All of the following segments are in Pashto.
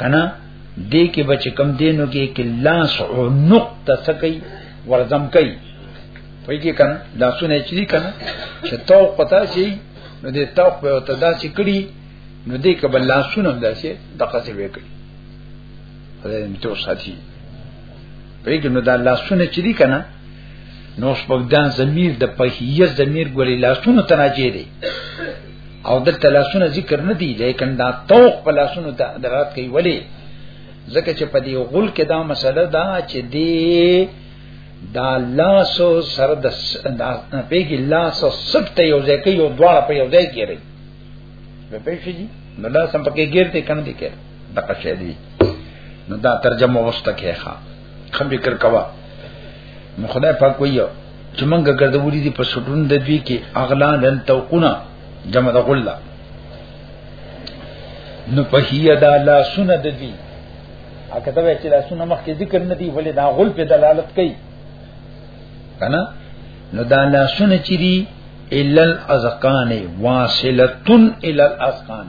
کنا دې کې بچ کم دینو کې کې لاس او نقطه سکی ورزم کوي په کې کنا لاسونه چي کنا چې تو پتا شي نو دې تو په وته دا چې کړي نو دې کې بل لاسونه هم داسې دغه څه وکړي خدای دې تو ساتي په کې نو دا لاسونه چي کنا نو شپږدان ضمیر د پهیه ضمیر ګوري لاسونو ته راځي دی او د تلاسونو ذکر نه دی لیکن دا توق په لاسونو ته درات کوي ولی ځکه چې په دې غول کې دا مسله دا چې دی دا لاسو سره د دا پیګي لاسو سبت یو ځای کې یو دواړه په یو ځای کې ری به پېښې دي نو لاسم پکې ګرته کنه دي کې دغه شی دی نو دا ترجمه واست کې ښه خبي کر کوا نو خدای پاک ویو چې مونږه ګرځولې دي په سټون د دوی کې اغلا لن توقنا جمع د غلا نو په هي دا لا سن د دوی اګه دا چې لا سن مخکې ذکر نه دی ولې دا غل په دلالت کوي کنه نو دا لا سن چې دی الا الاذقان واصله الى الاذقان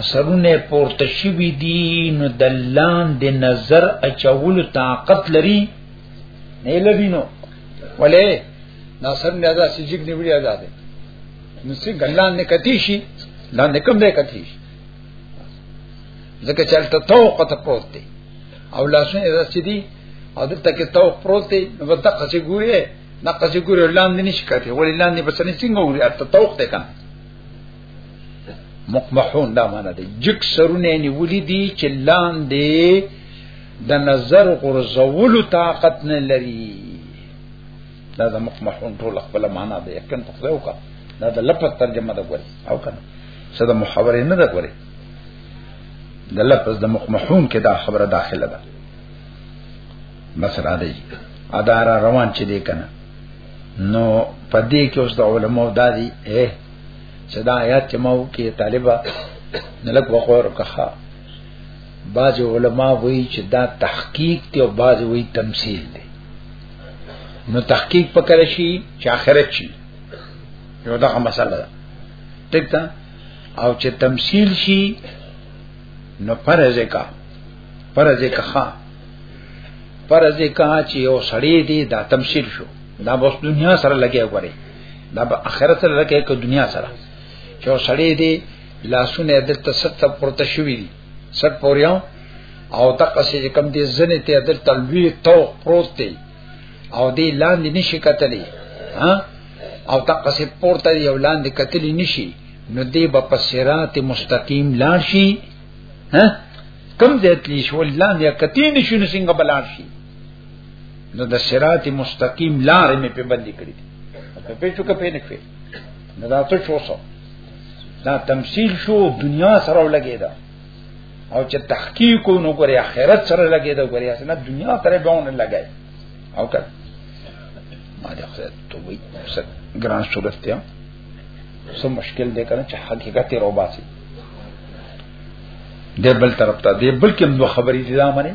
اثرونه پورته شوی دی نو دلان د نظر اچول طاقت لري نه لري نو ولې دا سم نه دا سجګ نیولې آزاد نو څنګه ګلان نه کتی شي لا نه کوم نه کتی شي ځکه چلته توق ته پروت دی او لاسونه دا چې دي او دلته کې توق پروت دی نو په دقه چې ګوري دقه چې ګوري لاندې نشي کتی ولې لاندې بسنه څنګه ګوري ته توق ته کم مقمحون دا معنا دی جک سرونه نیولې دي چې لاندې د نظر غرزول طاقت نه لري دا د مقمحون ټول خپل معنا دی یقین په خدای وکړه دا د لفظ ترجمه ده ګوري او کنه څه د محاورې نه ده ګوري د لفظ د مقمحون کې دا خبره داخله ده بس را دی اداره روان چې دی کنه نو پدې کې اوس د علماو دادی اے چې دا آیات چې ماو کې طالبہ نلک وقور کخا بعض علما وایي چې دا تحقیق دی او بعض وایي تمثيل دی نو تحقیق پکړ شي چې آخرت شي یو دا مسله ده ټیک ده او چې تمثيل شي نو فرض کا فرض کا ها فرض کا چې یو سړی دی دا تمثيل شو دا بس دنیا سره لګي غوري دا په اخرت سره لکه که دنیا سره چې سړی دی لاسونه دلته ست پورته شوی دي ست پوریاو او دغه چې کم دي زنه ته دلته لوی توق پروت دی او دی لاندې نشي کتلی ها او دغه چې پورته یو لاندې کتلی نشي نو دی په پسرات مستقیم لاړ شي ها کم دې تلی شو لاندې کتی نشي نو څنګه بلار شي نو د صراط مستقیم لار مې په باندې کړی دي په پیچو کې پېنه کړی نو دا څه شو سو دا تمثيل شو دنیا سره لګی دا او چې تحقیق نو کوي آخرت سره لګی دا کوي اسنه دنیا سره باندې لګای او کړه ما دې خدای ته وایي څه ګران صورت دی سم مشکل دی کنه چې حقیقت یې روباسي د بل طرف ته د بل کې دوه خبرې دي دا معنی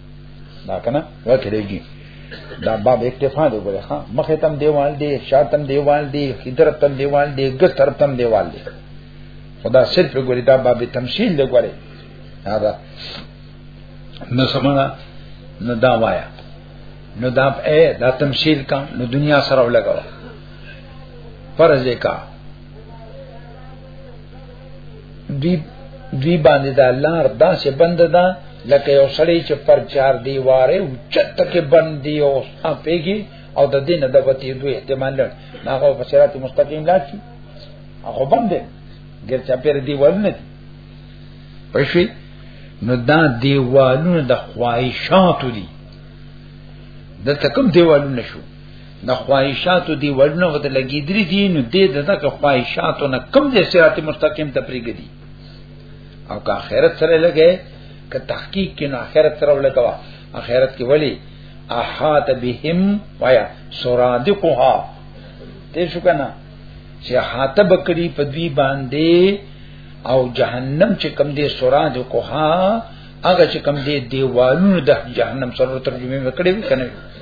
دا کنه وکړېږي دا باب اکتفا دی ګوره ها مخه تم دیوال دی شاتم دیوال دی خدرت تم دیوال دی ګس طرف تم دیوال دی خدا صرف ګوره دا باب تمثيل دی ګوره دا نو سمانا نو دا وایا نو دا اے دا تمثيل کا نو دنیا سره لګاو فرض کا دوی دوی باندې د الله رضا چې بند ده لکه یو سړی چې پر چار دیواره او چت کې بند دی او پیګي او د دین د وتی دوی احتمال لري هغه په صراط مستقیم لاړ شي هغه بند دی ګر چا پیر دیوال نه دی پښې نو دا دیوالونه د خواهشاتو دي د تکم دیوالونه شو د خواهشاتو دی وړنه وته لګی درې دی نو دې دغه خواهشاتو نه کم دې صراط مستقیم ته پریګدي او که آخرت سره لګې که تحقیق کې نه آخرت سره ولګوا آخرت کې ولی احات بهم وایا سرادقها دې شو کنه چې حاته بکړي په دوی باندې او جهنم چې کم دې سرادقها هغه چې کم دې دیوالونو د جهنم سره ترجمه وکړي کنه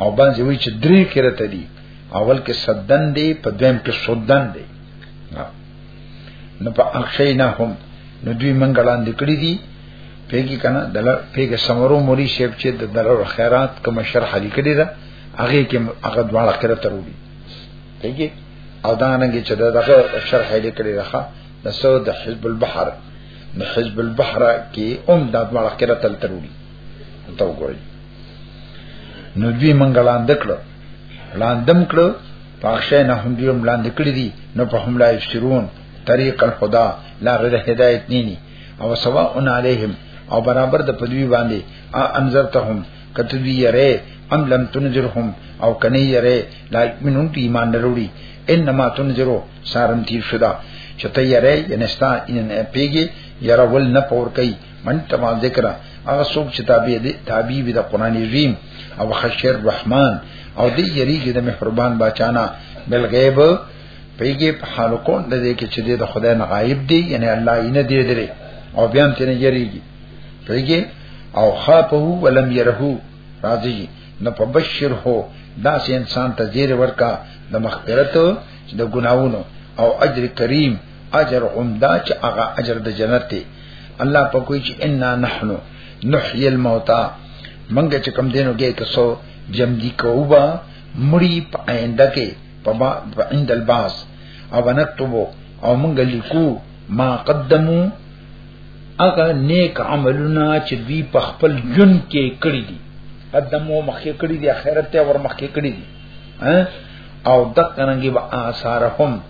او باندې وی چې درې قرات دي اول کې صدن دی په دویم کې صدن دی نو په اخینا هم نو دوی منګلان دکړي دي پیګی کنه دل پیګه سمرو موري شیب چې د درو خیرات کوم شرح لیکلی ده هغه کې هغه دواړه کړه تروري پیګی او دا نه چې دغه شرح لیکلی ده د سود حزب البحر د حزب البحر کې اوم د دواړه کړه تل تروري ته وګورئ نو دوی منګ لاند کړو لاندم کړو پاکشه نه هم دوی لاند کړی دي نو په هم لا یشرون طریق الخدا لا غیر هدایت نینی او سوا ان علیهم او برابر د پدوی باندې انذرتهم کته دوی یره ام لم تنذرهم او کنی یره لا منون تی ایمان نروړي انما تنذرو سارم تیر شدا چته یره ینستا ان پیګي یره ول نه پور کوي من تبع ذکر هغه څوک چې تابع دي تابع وي د قران عظیم او خشیر الرحمن او دې یریږي د مهربان بچانا بل غیب پیږي په حال کون د دې کې چې د خدای نه غایب دي یعنی الله یې نه دی درې او بیا هم تنه یریږي پیږي او خاپه ولم يره راضي نه پبشر هو دا سه انسان ته زیر ورکا د مغفرت د ګناونو او اجر کریم اجر عمدا چې هغه اجر د جنت دی الله په کوئی چې ان نحنو نحيي الموتى منګه چې کم دینو کې تاسو جم دي کوبا مړی په آینده کې په عند الباس او نكتبو او منګه لیکو ما قدمو هغه نیک عملونه چې دوی په خپل جون کې کړی دي قدمو مخکې کړی دي آخرت ته ور مخکې کړی دي او دقنګي با آثارهم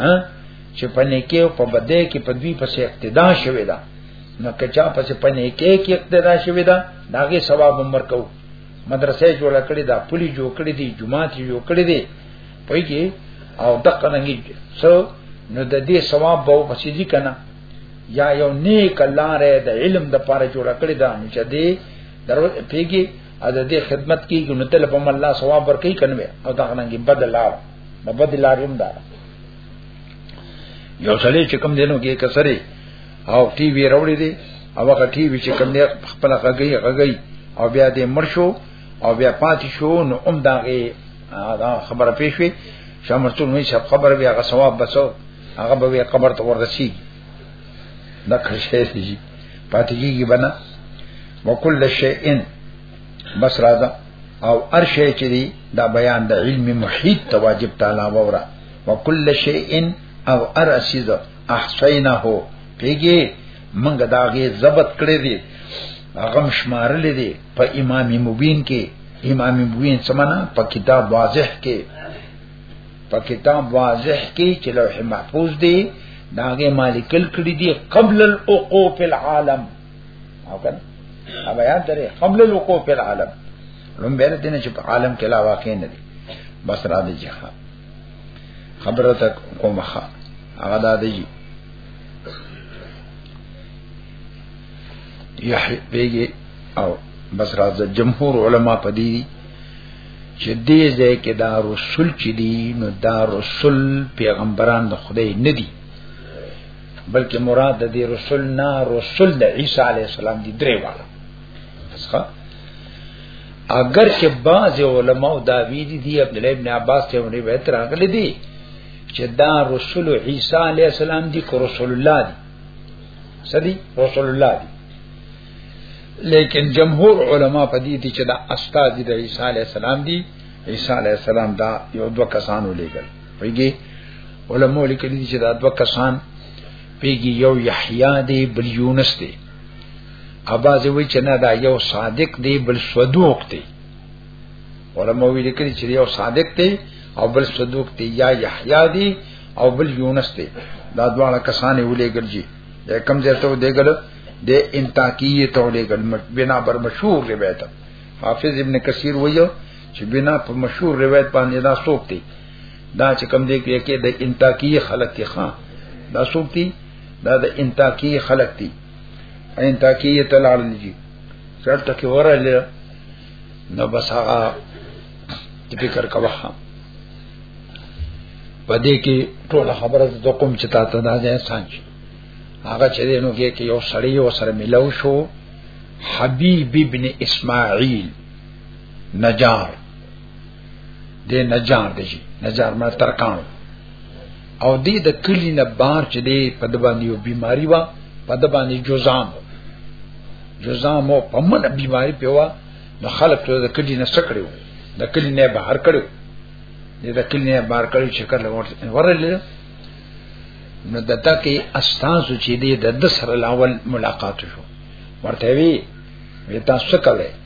ها چې په نیکه او په بده کې په دوی پسې اقتدا شوی دا نو کچا پسې په نیکه کې اقتدا شوی دا داغه ثواب عمر کو مدرسې جوړ کړې دا پولی جوړ کړې دي جمعات جوړ کړې دي پوي کې او دغه رنګي سو نو د دې ثواب به پسې دي کنه یا یو نیک لارې د علم د پاره جوړ کړې دا نو چې دې درو پیږي ا د دې خدمت کیږي نو تل په الله ثواب ورکړي کنه او دا غننګي بدل لاو د بد لاریم دا یو سړی چې کوم دینو کې کسره او ټي وی راوړي دي او هغه ټي وی چې کوم دی خپل غږی غږی او بیا دې مرشو او بیا پاتې شو نو هم دا دا خبره پیښ وي شمرتون نه شپ خبر بیا هغه ثواب بسو هغه به قبر ته ورسی دا خشه شي پاتې کیږي بنا وکل شیئن بس راځه او هر شی چې دی دا بیان د علم محیط ته واجب تعالی وره وکل شیء او هر اسیز احصینا هو پیګي منګ داغه ضبط کړی دی هغه شمارل دي په امام مبین کې امام مبین سمنا په کتاب واضح کې په کتاب واضح کې چې لوح محفوظ دی داغه مالکل کړی دی قبل الوقوف العالم او کنه هغه یاد درې قبل الوقوع په عالم لوم بیر دین چې په عالم کې لا واقع نه دي بس را دي جهان خبره تک کومه هغه دا دی یحیی بیگی او بس راځه جمهور علما پدی دي چې دې ځای کې دا رسول چې دي نو دا رسول پیغمبران د خدای نه دي بلکې مراد د دې رسول نه رسول د عیسی علی السلام دی درې والا څه اگر چې بعض علماء دا وی دي دی عبد الله ابن عباس ته ونی به تر هغه لدی چې دا رسول عیسی علی السلام دی کو رسول الله دی سدی رسول الله دی لیکن جمهور علما په دې دي چې دا استاد د عیسی علی السلام دی عیسی علی السلام دا یو دوه کسانو لګل پیږي علماء لیکلي چې دا دوه کسان پیږي یو یحیی دی بل یونس دی اباز وی چې نه دا یو صادق دی بل صدوق دی علماء وی لیکلي چې یو صادق دی او بل صدوق دی یا یحیی دی او بل یونس دی دا دواړه کسان ولې ګرځي دا کم ځای ته دیګل د انتاقیه ته ولې ګل بنا بر مشهور روایت حافظ ابن کثیر ویو چې بنا په مشهور روایت باندې دا څوک دی دا چې کم دی کې کې د انتاقی خلق دی خان دا څوک دی دا د انتاقی خلق دی انتاقی ته لاړ لږي چرته کې ورل نو بس هغه فکر کوه پدې کې ټول خبره د کوم چې تاسو نه ځای سانچ هغه چې نو کې کې یو سړی یو سره ملو شو حبیب ابن اسماعیل نجار دې نجار دې شي نجار ما ترکان او دې د کلی نه بار چې دې په د باندې یو بیماری وا په د باندې جزام جزام او په من بیماری پیوا نو خلک ته د کلی نه سکړو د کلی نه بهر کړو دې د کلی نه بهر کړو چې کله ورل نو د تکي استاد چې دې د سره لاول ملاقات شو ورته وی وی تاسو کوله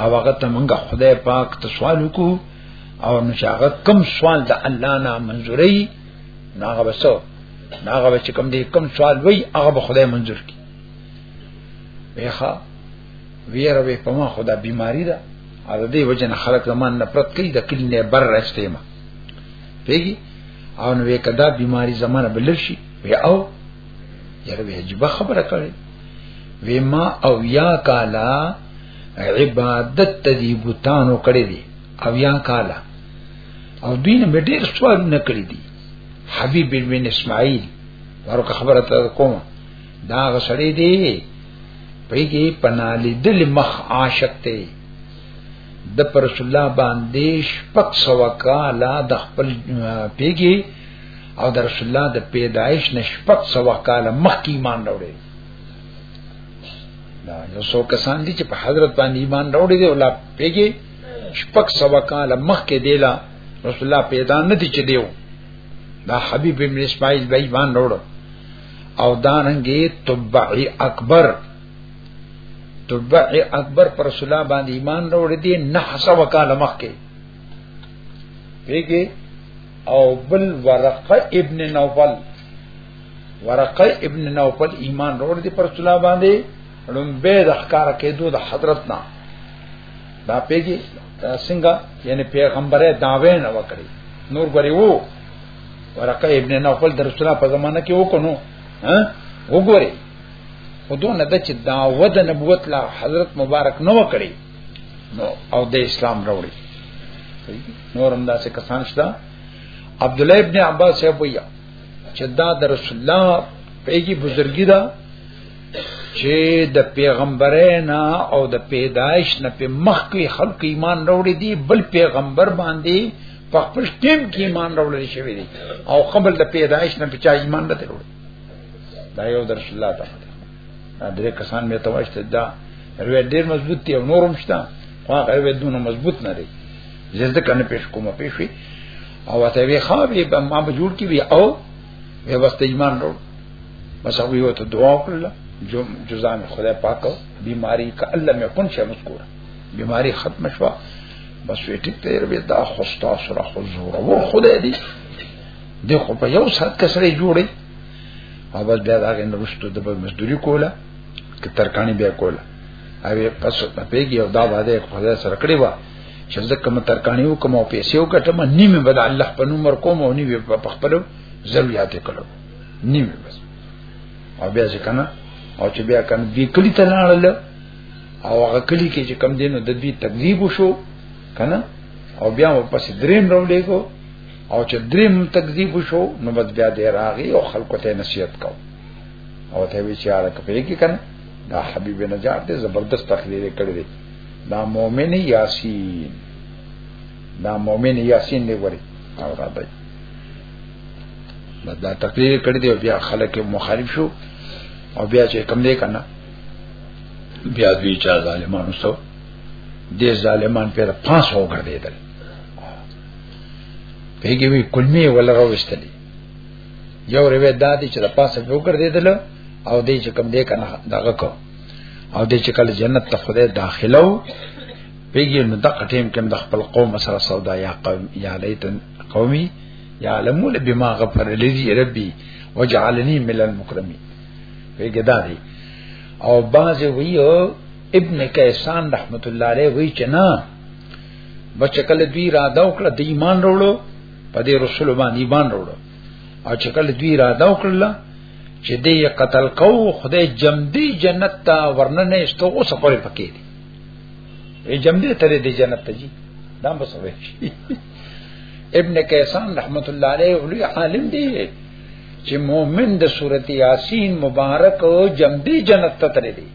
او هغه ته مونږه خدای پاک ته سوال وکړو او نو چې هغه کم سوال د الله نه منزوري ناغه بسو ناغه بچ کم دې کم سوال وای هغه به خدای منزور کی ویخه ویره وی په ما خدا بیماری ده او دې وجنه خلق زمان نفرت کوي د کلی نه بر راستې ما پیږي او نو وکدا بیماری زمانه بلل شي وی او یره به جبه خبره کړي وی ما او یا کالا عبادت ته دی بوتانو کړی دی او یا کالا او دین مې ډیر سوال نه کړی دی حبیب بن اسماعیل ورکه خبره ته کوم دا غسړی دی پیږي پنالی دل مخ عاشق ته د پر رسول الله باندې شپک سوا کالا د خپل پیږي او در رسول الله د پیدایش نشپت سوا کال مخکې ایمان راوړي دا یو څو کسان دي چې په حضرت باندې ایمان راوړي دي ولا پیګي شپک سوا کال مخکې دیلا رسول الله پیدا نه دي چې دیو دا حبیب ابن اسماعیل به ایمان راوړو او داننګي تبعی اکبر تبعی اکبر پر رسول الله باندې ایمان راوړي دي نه سوا کال مخکې پیږي او بل ورقه ابن نوفل ورقه ابن نوفل ایمان روړ دي پر صلح باندې لومبه د ښکار کېدو د حضرت نه دا پیږي څنګه یعنی پیغمبره داوی نه وکړي نور غري وو ورقه ابن نوفل د رسول په زمانه کې وکونو ها وګوري خودو نه د چې داوود نبوت لا حضرت مبارک نو وکړي نو او د اسلام راوړي نور هم داسې کسان شته عبد الله ابن عباس صاحب ویا چې دا د رسول الله پیږي بزرګی دا چې د پیغمبرانه او د پیدایش نه په مخ کې خلق ایمان راوړي دي بل پیغمبر باندې په خپل ټیم کې ایمان راوړل شوی دی او قبل د پیدایش نه په چا ایمان نه دی راوړي دا یو درس الله تعالی دا درې کسان مې ته واشته دا روي ډېر مضبوط دی او نورم شته خو هغه روي دونه مضبوط نه دی زړه کنه پیش کومه پیش وی او ته وی خو به ما به جوړ کی وی او به واست ایمان ورو بس هغه یو ته دعا وکړه جو جزام خدای پاک بیماری کا الله مې کون شه مذکور بیماری ختم شوه بس وی ټیک ته روي دا خوستا سره حضور او خدای دی دغه په یو سات کسره جوړي او بس بیا دا غن رستو د په مزدوري کوله ک ترکانی بیا کوله او پس په پیګي او دا باندې خدای سره کړی و چې زکه م ترکانی وکم او پیسې وکټم نیمه بد الله په نومر کوم او نیمه په خپل ضرورت کړو نیمه بس او بیا ځکه نه او چې بیا کم دی کلی ته لاړل او هغه کلی کې چې کم دینو د دې تکذیب وشو کنه او بیا واپس دریم راولې کو او چې دریم تکذیب شو نو بس بیا دې راغی او خلکو ته نصیحت کو او ته وی چې آره کپې کې کنه دا حبیب نجار دې زبردست تقریر کړی دی دا مؤمن یاسین دا مؤمن یاسین دی وری او را دی دا تقریر کړی دی بیا خلک مخالف شو او بیا چې کم دی کنه بیا دوی چا ظالمانو سو دې ظالمان پر پاس وګرځیدل پیګي وی کلمې ولا راوستلې یو روایت دا دی چې د پاسه یو کړ دیدل او دې چې کم دې کنه دغه کو او دې چې کله جنت ته خدای داخلو پیګي نو د قټیم کې د خپل قوم سره سودا یا قوم یا لیتن قومي یعلمون بما غفر لذي ربي وجعلني من المكرمين پیګي دا دی او باز ویو ابن کیسان رحمت الله علیه وی چې نه بچ کله دوی را دا وکړه د ایمان وروړو په دې رسول باندې ایمان وروړو او چې کله دوی را دا وکړه چې دې قتل کو خدای جمدی جنت ته ورننه استو اوس پرې پکې دي ای جمدی تر دې جنت ته جی دا مسوي ابن کیسان رحمت الله علیه ولی عالم دی چې مؤمن د سورته یاسین مبارک او جمدی جنت ته تر دې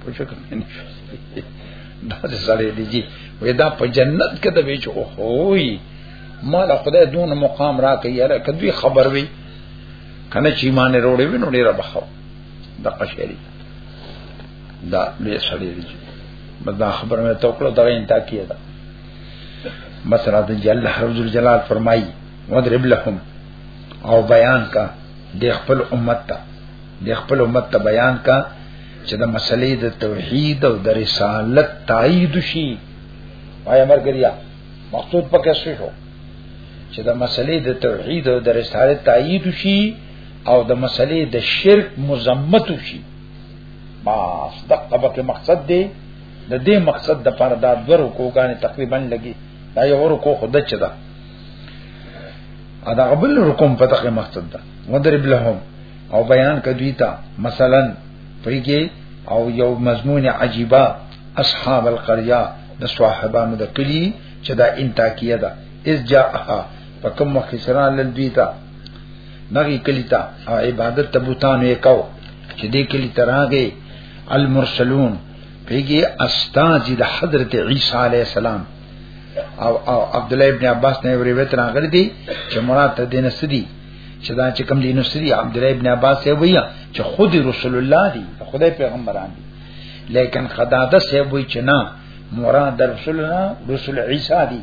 پوښښ کوي نه شو دا څه سړی دی جی وې دا په جنت کې د ویچ او هوی مال خدای دون مقام را کوي یاره کدی خبر وي کنه چې ایمان وروړي وینو ډیر بخو د قشری دا لوی سړی دی بس دا خبر مې توکړه دا انتا کیه دا بس را د جل حضور جلال فرمایي وضرب لهم او بیان کا د خپل امت ته د خپل امت ته بیان کا چې د مسلې د توحید او د رسالت تایید شي آیا مرګریا مقصود پکې څه شو چې د مسلې د توحید او د رسالت تایید شي او د مسلې د شرک مذمت شي بس دغه به مقصد دی د دې مقصد د پر دا دور کوګانې تقریبا لګي دا یو ورکو خود چه ده ادا قبل رکم پتخ مقصد ده مدرب لهم او بیان کدوی تا مثلا پریږي او یو مضمون عجیبه اصحاب القريه د صاحبانو د کلی چې دا انتاکیه ده اذ جاءها پکم مخسران لدوی تا نغی کلی تا او عبادت تبوتان یې کو چې دې کلی تراغه المرسلون پیږي استاد د حضرت عیسی علی السلام او او عبد الله ابن عباس نه روایت راغلی دی چې مراد ته دین سدي چې دا چې کوم دی نو سری عبد الله ابن عباس یې ویل چې خود رسول الله دی خدای پیغمبران دی لیکن خداده سه وی چې نه مراد رسول الله رسول عیسی دی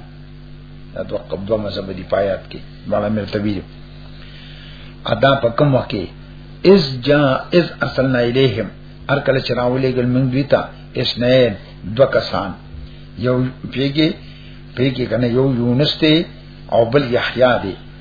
دا دوه قبضه مذهب دی پایات کې بالا مرتبی ادا په کوم وخت کې از جا از اصلنا الیہم ار کله چراولې ګل من دوی ته اسنین دو کسان یو پیګه پیګه کنه یو یونس ته او بل یحیی دی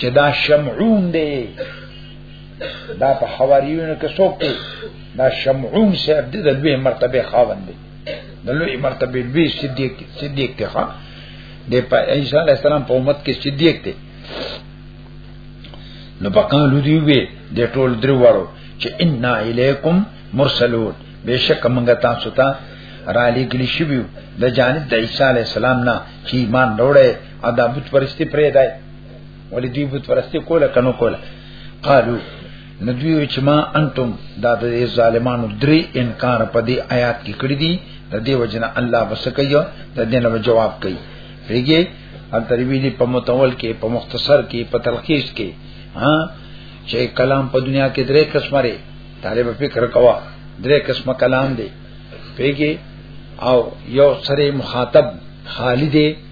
چې دا شمعون دی دا په حواریونو کې څوک دی دا شمعون صاحب دی د لوی مرتبه خاوند دی د لوی مرتبه لوی صدیق صدیق دی ښا د په عیسی علی السلام په امت کې صدیق دی نو پکانو دی وی د ټول درو وړو چې ان الیکم مرسلون بشک موږ تاسو ته را لګلی شو د جانب د عیسی علی السلام نه چې ایمان وروړي ادا بت پرستی پرې دای ولې دوی بت پرستی کوله کنو کوله قالو ندوی چې ما انتم دا د ظالمانو درې انکار په دې آیات کې کړی دي د دې وجنه الله بس کوي د دې نه جواب کوي ریګي ان تربی دي په متول کې په مختصر کې په تلخیص کې ها چې کلام په دنیا کې درې قسمه لري طالب فکر کوا درې قسمه کلام دي پیګي او یو سره مخاطب خالد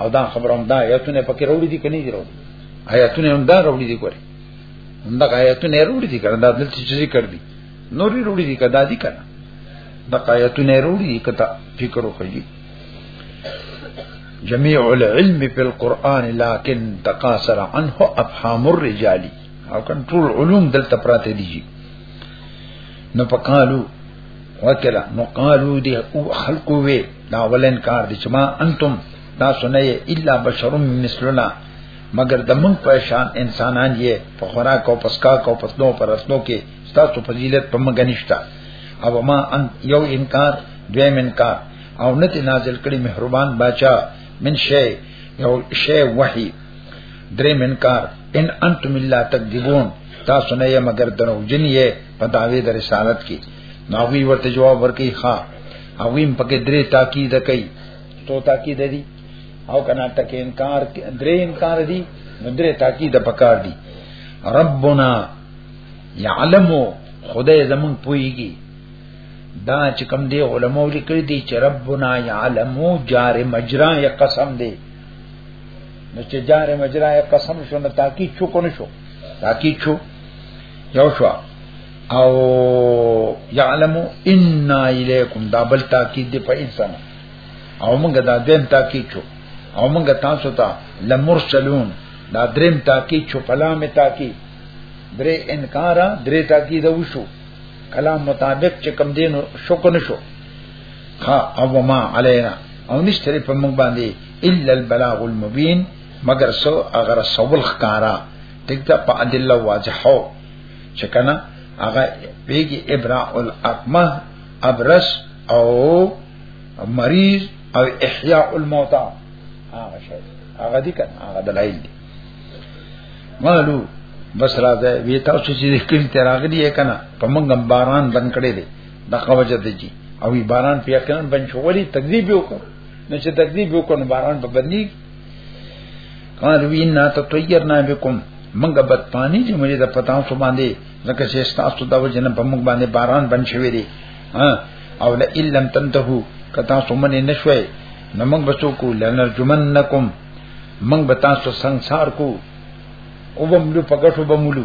او دا خبره هم دا آیاتونه پکې راوړي دي کني درو آیاتونه هم دا راوړي دي ګوري هم دا آیاتونه راوړي دي کنه دا دلته چې ذکر دي نورې راوړي دي کدا دي کنه دا آیاتونه راوړي دي کدا فکر وکړي جميع العلم في القرآن لكن تقاصر عنه افهام الرجال او کنټرول علوم دلته پراته دي نو پکالو وکړه نو قالو دی او خلقو وی دا ولن کار دي چې ما انتم دا سنه الا بشر مثلنا مگر د من په شان انسانان یې په خوراک او پسکا کو پتلو پر رسلو کې ستاسو فضیلت په مګ نشتا او ما ان یو انکار دویم انکار او نت نازل کړي مهربان بچا من شی یو شی وحی درې منکار ان انتم الا تکذبون تاسو نه یې مگر درو جن یې په داوی د رسالت کې ناوی ورته جواب ورکړي ها اویم پکې درې تاکید کوي تو تاکید دي او کنا تک انکار درې انکار دي نو درې تاکید پکار دي ربنا يعلم خدای زمون پويږي دا چې کوم دی علماء لیکلي دي چې ربنا يعلم جار مجرا یا قسم دی نو چې جار مجرا قسم شو نو تاکي چوکو نشو تاکي چو یو شو او یعلم ان الیکم دا بل تاکي دی په انسان او موږ دا دین تاکي چو او موږ تاسو ته لمرسلون دا دریم تاکي چو کلام تاکي درې انکار درې تاکي دا وشو کلام مطابق چې کم دین شو کو نشو کا او ما علینا او نشتره په موږ باندې الا البلاغ المبین مگر سو اگر سوال خکارا ټیک دا په ادله واضحو چې کنه هغه بیگی ابراء الاقمه ابرس او مریض او احیاء الموتى هغه شی هغه دي کنه هغه دلایل دي مالو بس راځه وی تاسو چې کلی ته راغلی یې کنه په منګم باران بن کړی دی د قوجه دی جی او باران په یقینا بن شو ولی تکذیب وکړ نو چې تکذیب وکړ نو باران په بندي قال وینا تطیرنا بكم منګه بد پانی چې مې د پتاو سو باندې لکه چې تاسو دا وجنه په موږ باندې باران بن شوی دی ها او لا لم تنتهو کتا سو منې نشوي نو موږ بچو کو لنرجمنکم موږ به تاسو سنگسار کو او بملو پګټو بملو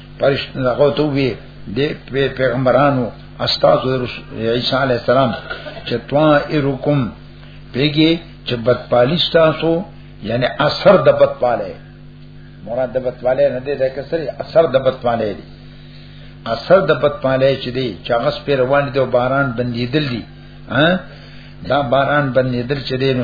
پرشت هغه ته وی د پیغمبرانو استاد عیسی علی السلام چې طائرکم پیګي چې بدپالیش تاسو یعنی اثر د بدپاله مراد د بدپاله نه دی د کسر اثر د بدپاله دی اثر د بدپاله چې دی چې هغه سپیر روان دی او باران بندیدل دی ها دا باران بندیدل چې دی نو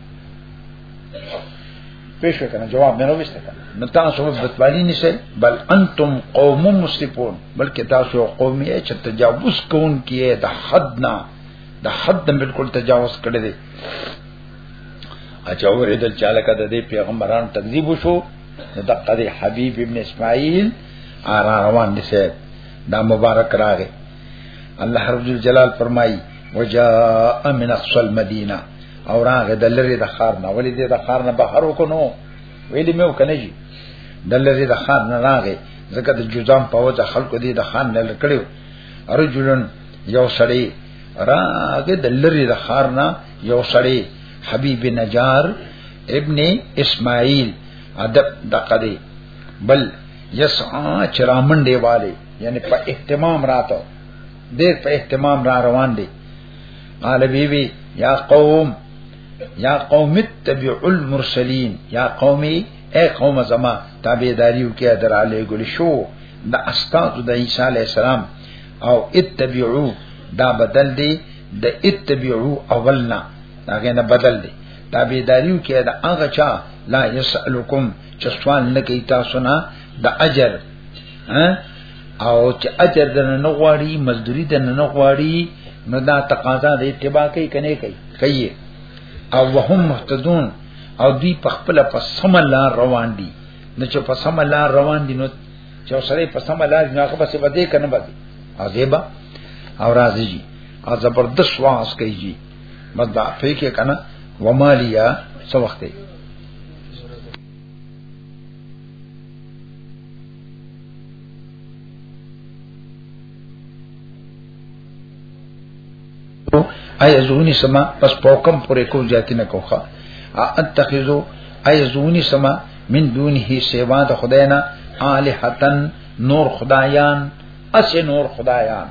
پیش کنه جواب مې راوښته کنه نو تاسو په بتوالی نشئ بل انتم قوم مسلمون بلکې تاسو قوم یې چې تجاوز کوون کیه د حد نه د حد نه بالکل تجاوز کړی دی اچھا ورېدل چاله کده دی پیغمبران تکذیب وشو د قری حبیب ابن اسماعیل ار روان دي سه دا مبارک راغی الله رب جلال فرمایي وجاء من اقصى المدینه او راغه د لری د خار نه ولې د خار نه بهر وکنو ویلې مې وکنه جی د لری د خار نه راغه ځکه د جزام په وجه خلکو دې د خان نه لکړو ارجلن یو سړی راګه د لری د خار نه یو سړی حبیب نجار ابن اسماعیل ادب دقدی بل یسعا چرامن دیواله یعنی په اهتمام راته دیر په اهتمام را روان دی قال بی بی یا قوم یا قوم اتبعوا المرسلین یا قومی اے قوم زما تابعداریو کې در علی ګل شو د استاد د عیسی علی السلام او اتبعو دا بدل دی د اتبعو اولنا هغه نه بدل دی تابعداریو کې دا هغه چا لا یسالکم چې سوال نه کوي تاسو نه د اجر ها او چې اجر دنه نه غواړي مزدوري دنه نه غواړي نو دا تقاضا د اتباع کوي کنه کوي کوي او وهم مهتدون او دی په خپل په سم لار روان دي نو چې په سم لار روان دي نو چې سره په سم لار نه هغه بس بده کنه بده او دیبا او راضي جی او زبردست واس کوي جی بس دا فکر کنه ومالیا څه وخت دی اي زوني سما پس پوکم پورې کو جاتی نه کوخه اتخذو اي زوني سما من دونه سیوا د خدای نه الہتن نور خدایان اس نور خدایان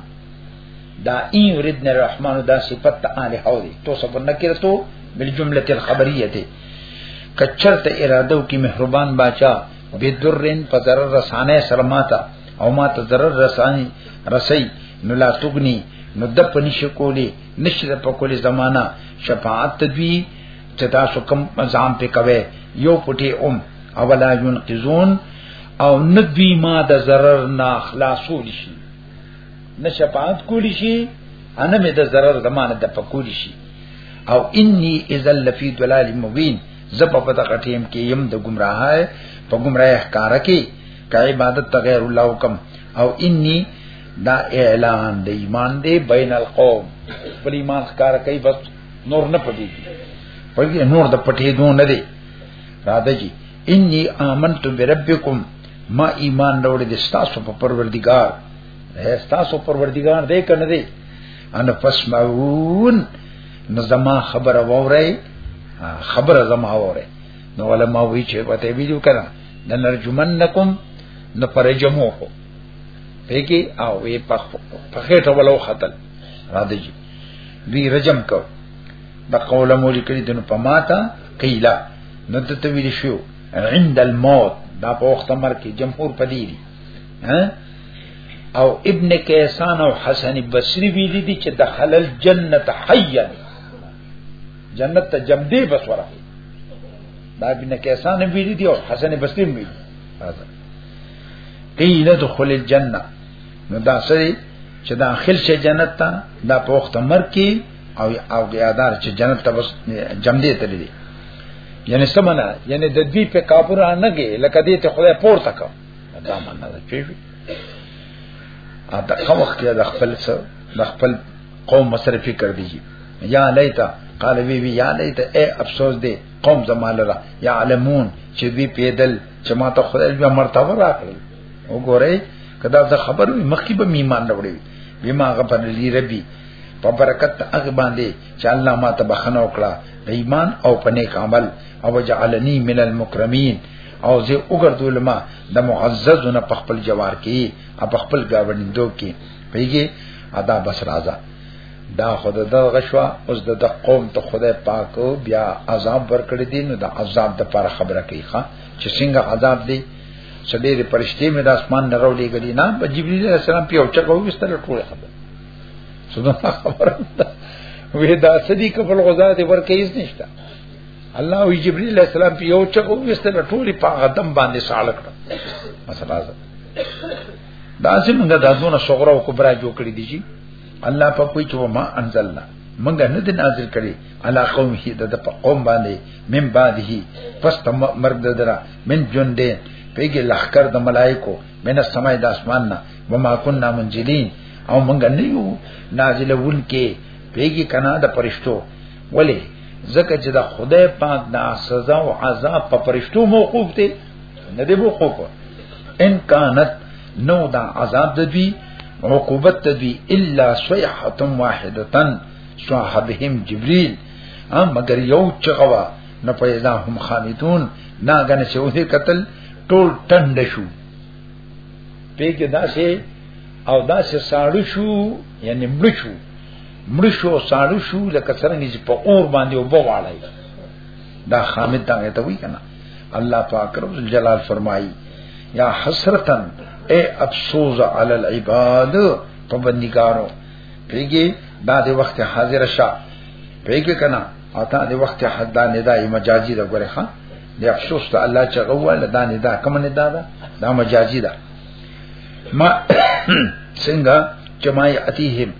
دا این یریدن الرحمن دا صفت ته الہ او دي تو سب نکرتو بالجمله الخبریه دي کچرت ارادو کی مهربان باچا بدرن په ضرر رسانه سلامتا او ما ته ضرر رسانی رسي نو لا تغني نو د پنیش کولی نشي د پکولې زمانہ شفاعت تدوی چې تاسو کم ځان په کوي یو پټي اوم اولا ينقذون او ندوی ما د ضرر نه خلاصول شي نه شفاعت کولی شي انا مې د ضرر زمانه د پکولی شي او انی اذا لفی ضلال مبین زه په پتا کټیم کې يم د گمراهه په گمراه ښکارا کې کای عبادت ته غیر الله حکم او انی دا اعلان د ایمان دی بین القوم پر ایمان ښکارا کوي بس نور نه پدې پدې نور د پټې دو نه دی راځي جی انی آمنت بربکم ما ایمان راوړې د تاسو په پروردگار هه تاسو پروردگار دې کنه دې ان فسمعون نو زما خبره ووري خبره زما ووري نو علماء وی چې پته ویډیو کړه د نرجمنکم نو پر جمعو هو پېګي او وی په خېټه ولو خطل را دي وی رجم کو د قوله مولي کړي دنو پماتا قیلا نو ته ویل شو عند الموت دا په وخت مرګ کې جمهور پدې دي او ابن کیسان او حسن بصری ویلی دي چې دخل الجنت حیا جنت ته جمدی بس ورغی دا ابن کیسان ویلی دي او حسن بصری ویلی قیل دخل الجنه نو دا سری چې داخل شي جنت ته دا په وخت مرګ کې او او یادار چې جنت ته بس جمدی ته دي یعنی سمنا یعنی د دوی په کاپور نه کې لکه دې ته خدای پورته کړ دا معنا ده پیږي ا د خوخ کې د خپل سره د خپل قوم مسره فکر دی یا لیتا قال وی وی یا لیتا اے افسوس دی قوم زماله را یا علمون چې وی پیدل چې ما ته خدای بیا مرتبه راکړي وګورئ کدا زه خبر وي مخکې به میمان راوړي بما غفر لی ربی په برکت هغه باندې چې الله ما ته بخنه وکړه د ایمان او پنه کامل او جعلنی من المکرمین او زه وګرځول ما د معززونه په خپل جوار کې او په خپل گاوندو کې پیږي ادا بس راځه دا خود د غشوا اوس د قوم ته خدای پاک بیا عذاب ورکړي دي نو د عذاب د پر خبره کوي ښا چې څنګه عذاب دی سبیر پرشتي مې د اسمان نه راولې غلي نه په جبريل عليه السلام په اوچا کوي ستر ټول خبره سونه خبره وې دا سدي کفل غزا دې ورکه هیڅ نشته الله وی جبريل عليه السلام په یو چا او وستل ټولي په قدم باندې سالک مثلا دا چې موږ د ازونه صغرا او کبرا جوړ کړی دي چې الله په کوئی چې ما انزلنا موږ نه د نازل کړي علا قوم هي د په قوم باندې من بعد هي پس تم مرد درا من جون دې پیګه لخر د ملائکو من السماء د اسمان نه وما كنا منزلين او موږ نه یو نازلون کې پیګه کنا د پرشتو ولی ځکه چې د خدای پاک د سزا او عذاب په پرشتو موقوف دی نه دی موقوف ان کانت نو دا عذاب د دوی عقوبت د دوی الا صيحه واحده صاحبهم جبريل ام مگر یو چغوا نه پیدا هم خامدون ناګنه چې وې قتل ټول ټند شو په کې داسې او داسې ساړو شو یعنی مړ شو مړ شو ساړو شو لکه څنګه چې په اور باندې وبواړای دا حامد دا ته وی کنه الله پاک رب جلال فرمایي یا حسرتن اے افسوز علی العباد په بندګارو پیګي دا د وخت حاضر شه پیګي کنه اته د وخت حد دا ندای مجازي دا ګره خان د افسوس ته الله چې غواړي دا ندا کوم ندا دا دا مجازي ده ما څنګه چې ما یاتیهم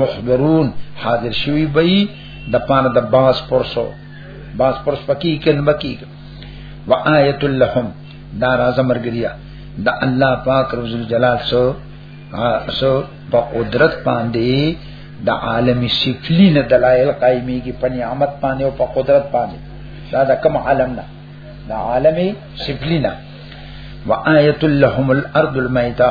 محضرون حاضر شوی بئی د پانه د باس پرسو باس پرس پکی کن بکی و آیت لهم دا راز مرګریا د الله پاک رب جلال سو سو په قدرت باندې د عالم شکلی نه دلایل قائمی کی په نعمت باندې او په قدرت باندې دا د کم عالم نه دا عالم شکلی نه و آیت لهم الارض المیتہ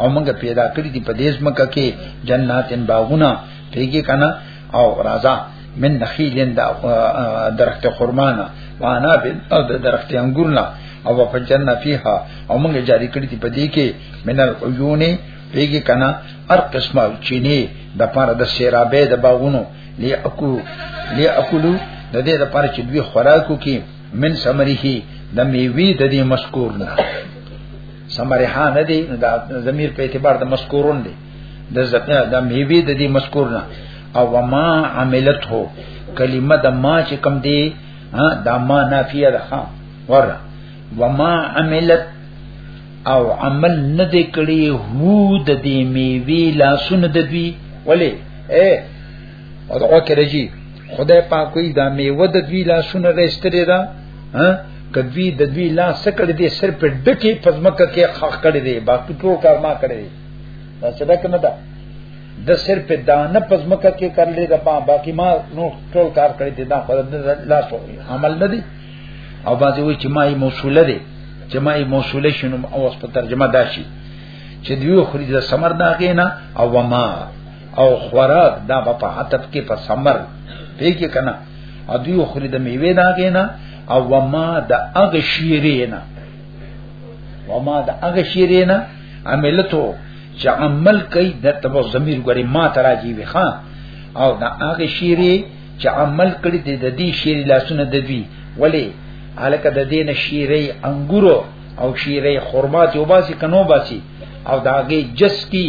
او موږ پیدا کړی دی په دیش مکه کې جناتن باغونه پیګه کنا او رازا من نخیلین دا درخت خرمانا وانا بن او درخت انګورنا او په جننه فیها او موږ جاری کړی دی په دې کې من العيون پیګه کنا هر قسمه چینه د پاره د سیرابې د باغونو لی اکو لی اکلو د دې لپاره چې دوی خوراکو کې من سمریه د میوي د دې مشکور نه سمرها نه دی نو دا ضمیر په اعتبار د مذکورون دی د زکه د میوی د دې مذکور نه او وما عملت هو کلمه د ما چې کم دی ها دا ما نافیه ده ها ور وما عملت او عمل نه دی کړی هو د دې میوی لا سن د دوی ولی اے او دا وکړه جی خدای پاک کوئی دا میوه د دوی لاسونه رېستلې ده ها کدوی د دوی لاس سکړې دي سر په ډکی پزمکه کې خخ کړې دي باقي ټول کار ما کړې دي دا څه ده کنه دا د سر په دانه پزمکه کې کړلې ده په باقي ما نو ټول کار کړې دي دا خدای د لاس عمل نه دي او باندې وی چې ما یې موصوله دي چې ما یې موصوله شنو او په ترجمه داشي چې دوی خو دې سمر داګې نه او ما او خورا دا په عتب کې په سمر په کې کنه او دوی خوري د میوه دا کینا او وما د اغه شیرینا وما د اغه شیرینا عملتو چې عمل کوي د تبو ضمیر ګری ما تراجی وی خان او د اغه شیری چې عمل کړی د دې شیری لاسونه د دوی ولی الکه د دین شیری انګورو او شیری خرمات یو باسي کنو باسي او داګه جس کی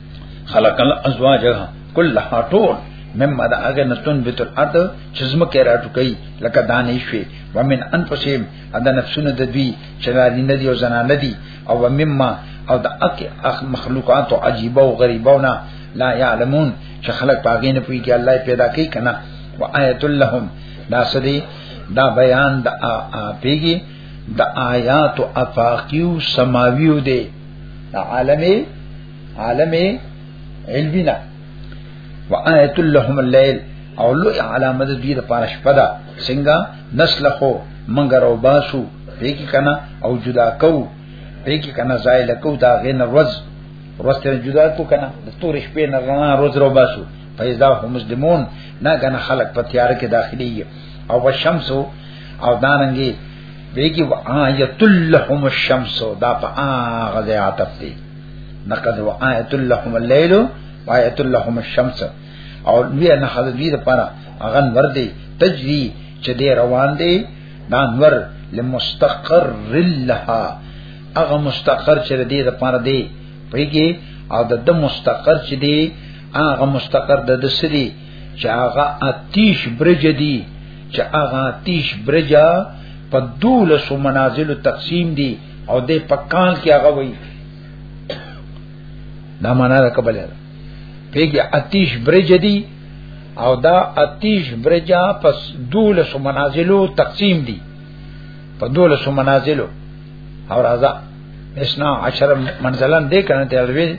خلق الازواج كلها طول مما دا اغه نتون بیت الارض چې زمکه را ټکې لکه دانې شوي ومن انفسهم ادا نفسونه د دوی چې را دي ندي او زنا ندي او مما او د اک اخ مخلوقات او عجيبه او غريبونه لا يعلمون چې خلق پاګې نه پوي کې الله پیدا کوي کنه وآیت لهم دا سدي دا بیان د پیګي د آیات او افاقیو سماویو دی عالمي عالم علمی نه وآیت لهم الليل او لو علامه د دې لپاره شپه ده څنګه نسلخو منګ راو باسو پیګی کنا او جدا کو پیګی کنا زایل کو دا غین روز روز ته جدا کو کنا د تور شپې نه رڼا روز راو باسو پیدا هم مسلمون نه کنه خلق په تیار کې داخلي او والشمس او داننګي بیگی و آیت لهم الشمس دا پا آغا زیادت دی نقد و آیت لهم الليل و آیت لهم الشمس او لوی نه خدای دې لپاره هغه نور دی تجری چې دې روان دی دا نور لمستقر لها هغه مستقر چې دې لپاره دی پیږي او د د مستقر چې دی هغه مستقر د دسری چې هغه آتیش برج دی چې هغه آتیش برجا په دولسو منازل تقسیم دي او دې پکان کې هغه وای دا معنا ده کبل ده پیګه آتیش برج دی او دا آتیش برجا پس دوله سو منازلو تقسیم دی په دوله سو منازلو او رازا اسنا عشر منزلن دې کنه ته الوی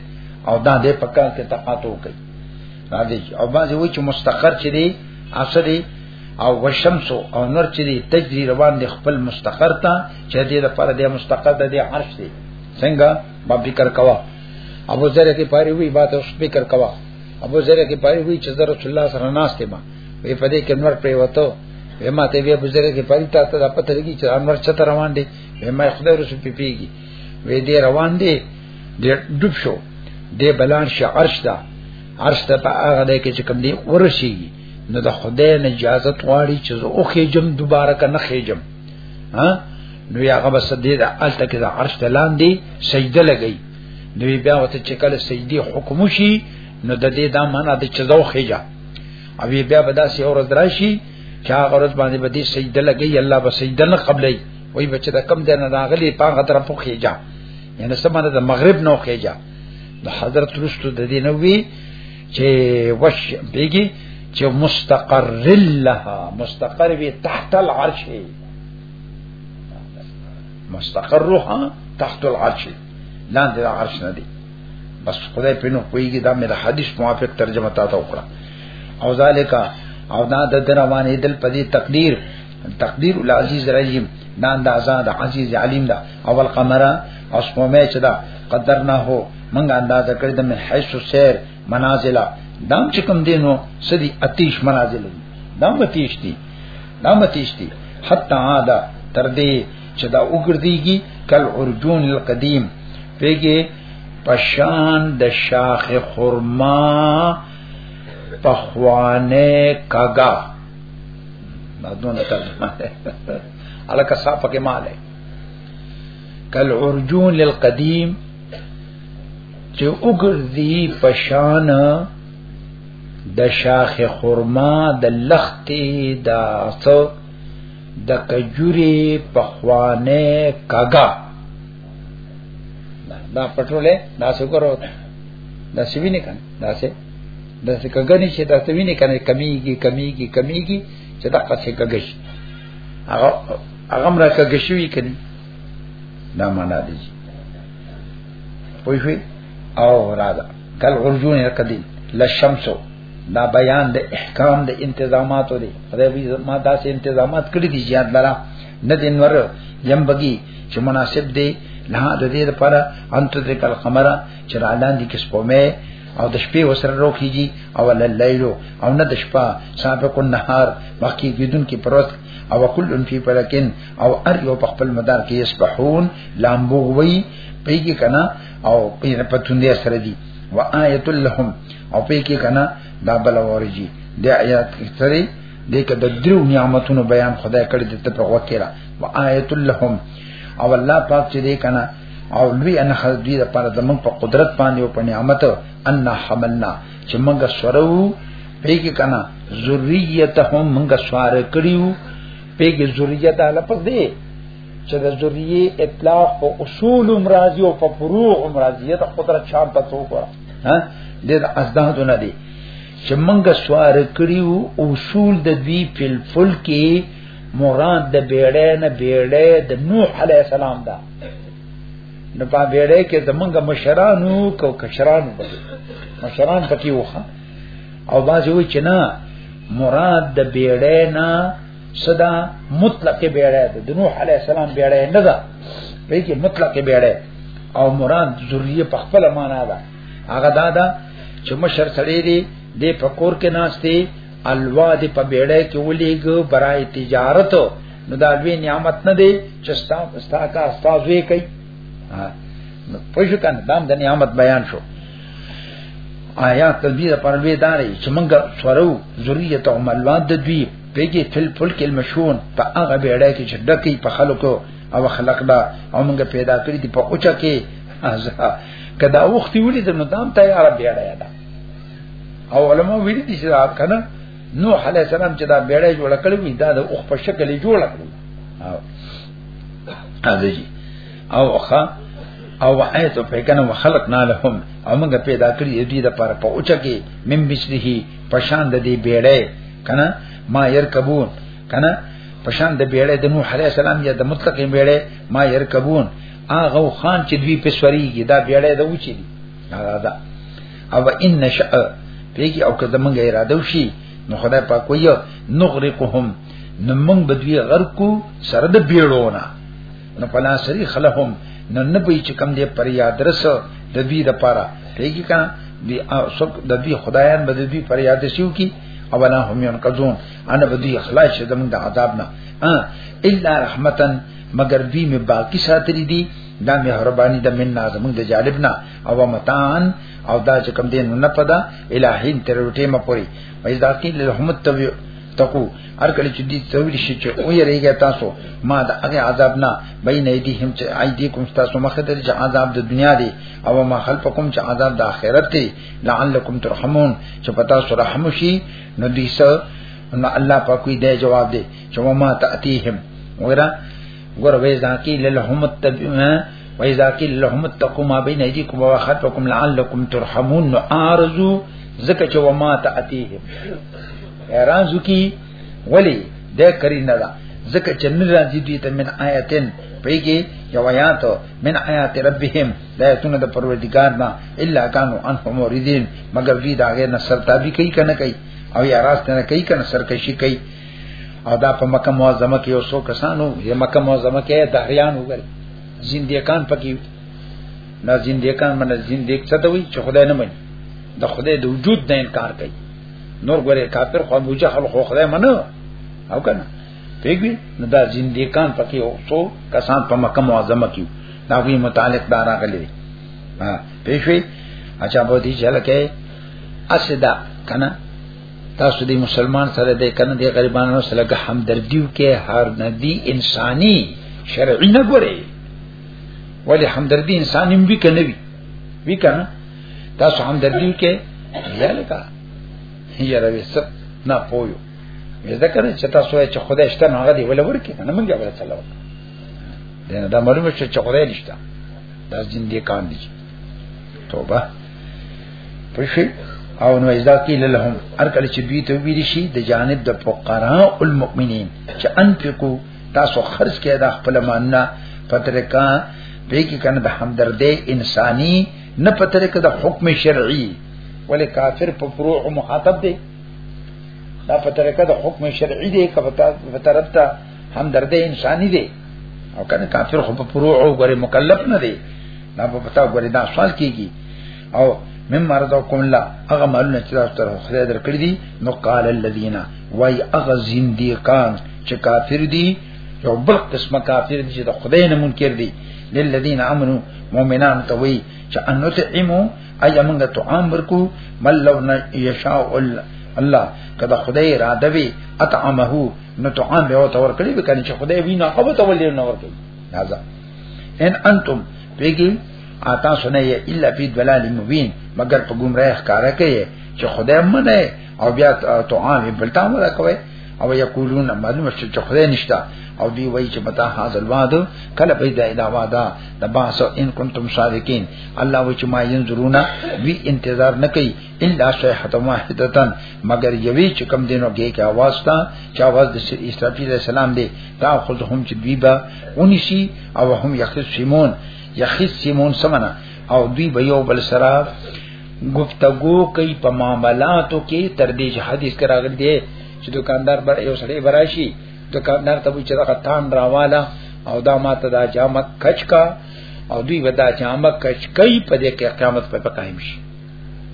او دا دې پکان کې تقاتو کوي را دي او بعضی وای چې مستقر چي دي اصلي او وشمس او نور چې دی تجری روان دی خپل مستقر ته چې دې لپاره د مستقر د دې عرش دی څنګه باب ذکر کوا ابو ذر کې پاری وی بات اوس ذکر کوا ابو ذر کې پاری وی چې رسول الله سره ناس ته ما وی په دې کې نور پرې وته وی ما ته بیا بزرګ کې پاری تا ته پته لګی چې انور چته روان دی وی ما خدای رسول پی پیږي وی دې روان دی دې ډوب شو دې بلان شعرش دا عرش ته په هغه دې کې چې کوم دی ورشي نو د خدای نه اجازه غواړي چې زه اوخې جم دوباره کنه خېجم ها نو هغه بس دې د الته کې د عرش تلان دی سجده لګی نو بیا وته چې کله سجدي حکم شي نو د دې دا معنا د چې زه اوخې جم او بیا به داسې اور دراشي چې هغه ورځ باندې به دې سجده لګی الله به سجده نه قبلې وای بچ دا کم دین راغلی په هغه طرف خېجا یعنی سمانه د مغرب نو خېجا د حضرت رسول د دینوي چې وش بیگی چې مستقر لها مستقر وی تحت العرش مستقرها تحت العرش لاندې د عرش نه دی بس خدای په نو کویږي دا مې د حدیث موافق ترجمه تا ته وکړه او ذالک او دا د دروانې دل په دې تقدیر تقدیر العزیز الرحیم دا اندازه د عزیز علیم دا اول قمره او سپومه چې دا قدرنا هو منګه انداز کړی د من حيث سير منازل دام چې کوم دینو سدي اتیش منازل دام اتیش دي دام اتیش دي حتا عاده تر دې چې دا وګرځيږي کل ارجون القدیم پیګه پشان د شاخ خرما پخوانه کاګا دا دونه ترجمه ده الکه صاحب کې مال ہے کل ارجون للقدیم چې وګرځي پشان د شاخ خرما د لختې د اصو د کجوري پخوانه کاګه دا پټرولې دا څه کورو دا څه ویني کنه دا څه دا څه کګنی چې دا څه ویني کنه کمیږي کمیږي کمیږي چې دا څه کګش هغه هغه مرکه کګشوي کنه دا معنا دي پوښوي او راځه کل ارجون قدیم لشمسو دا بیان د احکام د انتظاماتو دی خدای به ما داسې انتظامات کړی دي یاد لرا نه دین ور یم بگی چې مناسب دی نه د دې لپاره انت د کل قمره چې را لاندې کې سپومه او د شپې وسره روخیږي او الليل او نه د شپه سابق النهار باقی بدون کې پروت او کل فی فلکن او ار یو په خپل مدار کې یسبحون لامبو وی پیږي کنا او پیر پتوندې سره دي وآیت لهم او پیږي کنا دا بل ورجی د آیات کتري د کده درو نعمتونو بیان خدای کړی د ته په وکیرا وآیت لهم او الله پاک چې دې کنا او لوی ان خل دې لپاره زمون په قدرت باندې او په نعمت ان حملنا چې موږ سره وو پیږي کنا ذریتهم موږ سوار کړیو پیګه ذریه دا لفظ دی چې د ذریه اطلاق په اصول مرضی او په فروع مرضی ته قدرت شان ته څوک ورا ها د ازداد نه دی چې منګه سوار کړیو اصول د دوی فل فل کې مراد د بیړې نه بیړې د نوح علی السلام دا نو په بیړې کې زمونږ مشرانو کو کشرانو مشران پکې وخه او باز وی چې نه مراد د بیړې نه صدا مطلق بیړې ده د نوح علی السلام بیړې نه ده په کې مطلق بیړې او مراد ذریه په خپل معنا ده هغه دا ده چې مشر سړی دی د فقور کې ناشته الوا دی په بیړې کې ولېګ برای تجارت نو دا لوی نعمت نه دی چې ستا ستا کا استاد وی کوي نو پښه کنه دام د نعمت بیان شو آیا تدبیر پر وی داري چې موږ سورو ذریته او ملوان د دوی پیګه فل فل کې مشون په هغه بیړه کې چې ډکې په خلکو او خلق دا او موږ پیدا کړی دی په اوچا کې ازه کدا وخت ویل د مدام ته یاره بیړه یاده او علماء ویل دي چې دا کنه نوح علی السلام چې دا بیړه جوړ کړی وی دا د اوخ په شکل جوړ کړی او ازه او خا او حیث پیکنه وخلقنا لهم او موږ پیدا کړی دې د پر په اوچه کې مم مثله پشان د دې بیړې کنه ما يرکبون کنه پشان د بیړې د نوح علی السلام یا د مطلق بیړې ما يرکبون اغه خان چې دوی په سوريږي دا بیړې د وچی دي دا دا او ان نشأ پیږي او که زمونږ اراده وشي نو خدای پاک وایو نغرقهم نو موږ بدوی غرق کو سره د بیړونه نو پلا سری خلهم نو نه پوي چې کم دې پر یاد رس د دې د پاره پیږي کا دی سب د دې خدایان به دې پر یاد شيو کی او نه هم یون کزون انا به دې اخلاص شه زمون د عذاب نه الا رحمتن مگر دې می باقی ساتري دي دا مهرباني د من نازم د جالب نه او متان او دا چې کم دې نه پدا الہین تر وټه مپوري پیدا کی لرحمت تبي تقو هر کله چې دې تویل شي چې او یریږي تاسو ما د هغه عذاب نه بین ایدی هم چې ایدی کوم تاسو مخه درې چې عذاب د دنیا دی او ما خلقکم چې عذاب د آخرت دی لعلکم ترحمون چې پتا سره رحم شي نو دې سره نو الله پاک دې جواب دی چې ما تاتیهم وګوره ګور وې ځکه لهم تبعنا وإذا قيل لهم اتقوا ما بين أيديكم وخلفكم لعلكم ترحمون نو آرزو زکه چې وما تأتيهم اعراض کی ولی د کرینه دا زکه چې نه راځي دوی ته من آیتن پیږي یو آیات من آیات ربهم دا ایتونه د پروردگار نه الا کانوا انهم موردین مگر دوی دا غیر نصر تابع کوي کنه کوي او یا راست نه کوي کنه سرکشي کوي او دا په مکه معظمه کې یو څو کسانو یې مکه معظمه کې دهریان وګل زنديکان پکې نه زنديکان من زنديک څه دوی چې خدای نه مني د خدای د وجود نه انکار کوي نور ګوره کافر خو ابو جهل خو خدای منو او کنه پیګوی نو دا زنديکان پکې یو څو کسان په مکه معظمه کې دا وی متعلق دار غلي ها پېښوي اچھا بودی جهل کې اسدا کنه تاسو دې مسلمان سره دې کنه دې غریبانو سره ګه همدردیو کې هر ندی انساني شرعي نه ګوري ولی همدردی انساني وی کنه وی وی کنه تاسو همدردیو کې یالکا یاره وسب نه پویو زده کنه چې تاسو چې خدای شته نه غدي ولا ورکی نه مونږه ولا چلاو دا معلومه چې خدای نشته دا زندګی کاندي توبه پښې او نو ازدا قیل لهم هر کله چې دوی ته ویل شي د جانب د فقراء المؤمنین چې انفقوا تاسو خرج کړئ د خپل ماننا پترکا به کې کنه د همدردې انساني نه پترکه د حکم شرعي ولې کافر په فروع مخاطب دی دا پترکه د حکم شرعي دی کفتا فترتا هم درد انساني دی او کنه کافر خو په پرو او غره مکلف نه دی دا په پتا غره دا سوال کیږي او مم مرضو کوم لا هغه مالونه چې تاسو ته خدای درکړي دي نو قال الذين وای هغه زنديقان چې کافر دي یو بل قسمه کافر دي چې د خدای نه منکر دي للذین امنو مؤمنان ته وی چې انو ته ایمو ایا موږ ته عام ورکو مل لو نه یشاء الله کدا خدای اراده وی اطعمه نو ته عام به او تور کړی به کني چې خدای وی نه قبو ته ولې نه ورکړي نازا ان انتم پیګی آتا سنه یې الا فی دلال مبین مگر په گمراه ښکارا کوي چې خدای منه او بیا ته عام بلتا مړه کوي او یقولون معلومه شي چې خدای نشتا او دی وایي چې متا حاصل واد کله پیدا ادا وادا د باسو ان کنتم صادقین الله و چې ما ينظرونا وی انتظار نه کوي الا صيحه واحده مگر یوی چې کم دینو کې کې आवाज تا چې आवाज د اسرافیل علیہ السلام دی تا خود هم چې دوی با ونشي او هم یخص سیمون یخص سیمون سمنا او دوی به یو بل سره گفتگو کوي په معاملاتو کې تر دې چې حدیث کرا غل دی چې دکاندار بر یو سړی براشي دکاندار ته چې دا تان راواله او دا ماته دا جامه کچ کا او دوی ودا جامه کچ کوي په دې کې قیامت په قائم شي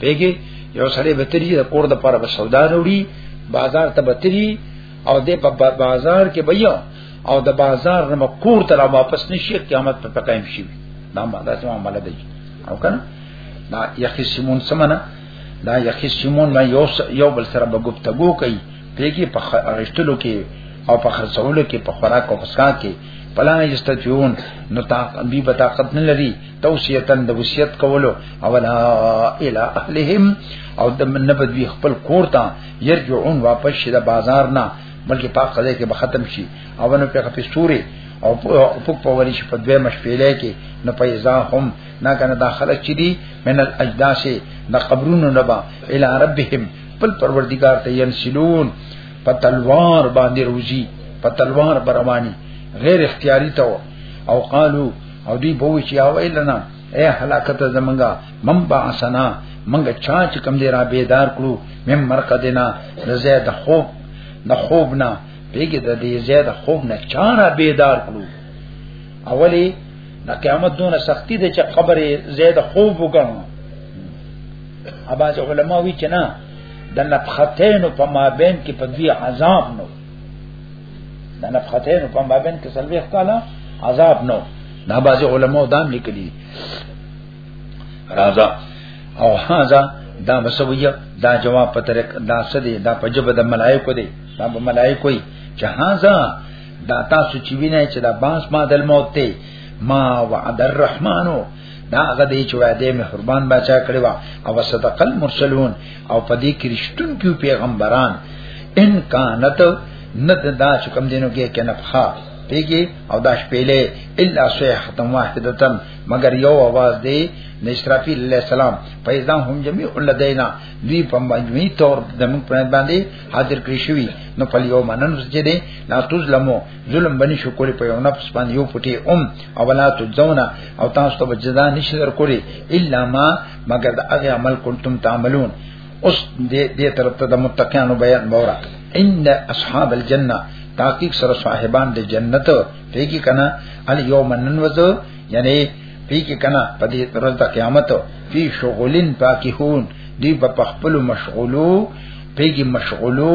پیګه یو سړی به تری د کور د پاره به سودا وروړي بازار ته به تری او د په بازار کې بیا او د بازار نه کور ته را واپس نشي قیامت په قائم شي دا ما دا سم عمل دی او کنه دا یخی سیمون سمنه دا یخی سیمون ما یو یو بل سره به گفتگو کوي پیګه په رښتلو کې او په خرڅولو کې په خوراک او مسکان کې پلان یستفیون نو تا بی بطاقت نه لري توصیتن د وصیت کولو او لا اله اهلهم او د نبدوی خپل کور ته يرجعون واپس شي د بازار نه بلکې پاک قضې کې به ختم شي او نو په خپل سوري او په په وري شي په دوه مشپېلې کې نو پیدا هم نه کنه داخله چي دي من الاجداس د قبرونو نبا الى ربهم خپل پروردگار ته ينسلون په تلوار باندې روزي په تلوار برواني غیر اختیاري ته او قالو او دی به وی چې او ایلنا اے هلاکت زمنګا من با اسنا منګه چا چې کم دی را بیدار کړو مم مرقدنا د زید خوب د خوب نه پیګه د دې زید خوب نه چا را بیدار کړو اولی د قیامت دون سختی ده چې قبر زید خوب وګڼو اباز علماء وی چې نه د نفختین په مابین کې په دوی عذاب نو دا نه خطه نو په مابین کې سلوي ښکاله عذاب نو دا باز علماء دام لیکلي رازا او هاذا دا مسویه دا جواب په طریق دا سدي دا په جبه د ملائکو دی دا په ملائکو یې چې هاذا دا تاسو چې وینئ چې دا باس ما دل موت ته ما وعد الرحمنو دا هغه دی چې وعده مهربان بچا کړی وا او صدق المرسلون او پدې کې رښتون کې پیغمبران ان کانت ند دا چې کوم دینو کې کنه ښا پیږي او دا شپېلې الا صيحه واحده مگر یو आवाज دی د اسرافیل علیہ السلام پیدا هم جميع لدینا دوی په مجموعي تور د موږ په باندې حاضر کړی شوی نو په یو منن چې دی لا تظلمو ظلم بنی شو کولی په یو نفس باندې یو پټي ام او ولا تجزونا او تاسو ته جزا نشي در کولی الا ما مگر د هغه عمل کنتم تعملون اوس دې دې طرف ته د متقینو بیان بورا ان اصحاب الجنه تحقیق سره صاحبان د جنت ته کی کنا ال یوم ننوزو یعنی پی کی کنا په دې ورځ د قیامت فی شغلن پاکهون دی په خپل مشغولو پیګي مشغولو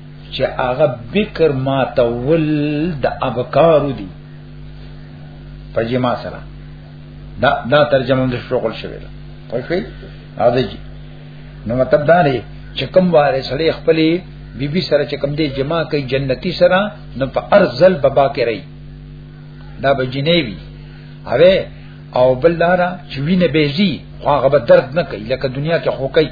چې هغه بکر ما تول د ابکار دي په جما سره دا دا ترجمه د شغل شوی ده خو شي راځي نو مطلب دا دی چې کوم واره سړی خپلې بی بی سره چې کم دی جما کوي جنتی سره نو په ارزل بابا کې رہی دا به جنیوی اوه او بل دارا چې وینه بهزي خو هغه به درد نه کوي لکه دنیا کې خو کوي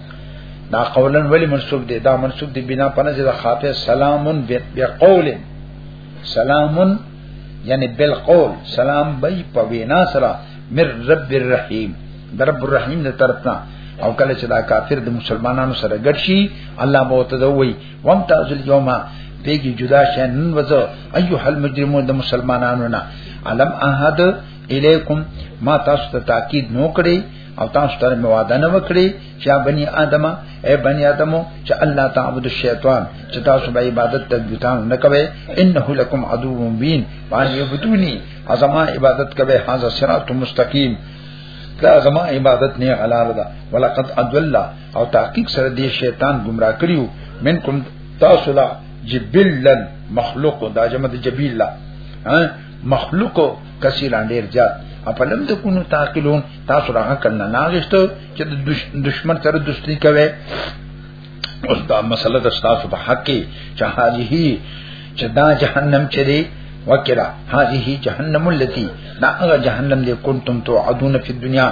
دا قولن ولی منصوب دی دا منصوب دی بنا پنه چې دا خاطه سلامون بقول سلامون یعنی بالقول سلام بی په وینا سره مر رب الرحیم در رب الرحیم نه طرفنا او کله چې دا کافر د مسلمانانو سره ګډ شي الله به وته دوی وم تاسو اليوم پیګي جدا شین وځو ايها المجرمون د مسلمانانو نه علم احد الیکم ما تاسو ته تاکید نو کړی او تاسو ته مې وعده نه وکړي چې بني ادمه اے بني ادمو چې الله تعبد الشیطان چې تاسو به عبادت ته بوتان نه کوي انه لکم عدو مبین باندې بدونی ازما عبادت کوي هاذا صراط مستقیم دا زما عبادت نه حلال ده ولقد اضل او تحقیق سره دی شیطان گمراه کړیو منکم تاسو لا جبلن مخلوق دا جمع د جبیل لا مخلوق کثیرا ډیر زیات اپلم تکونو تاقلون تاسو را عقل نه ناغشته چې دشمن سره دوستی کوي اوس دا مسله د تاسو په حق کې چې هذه چې دا جهنم چې دی وکړه هذه جهنم التي دا هغه جهنم دی کنتم توعدون فی الدنيا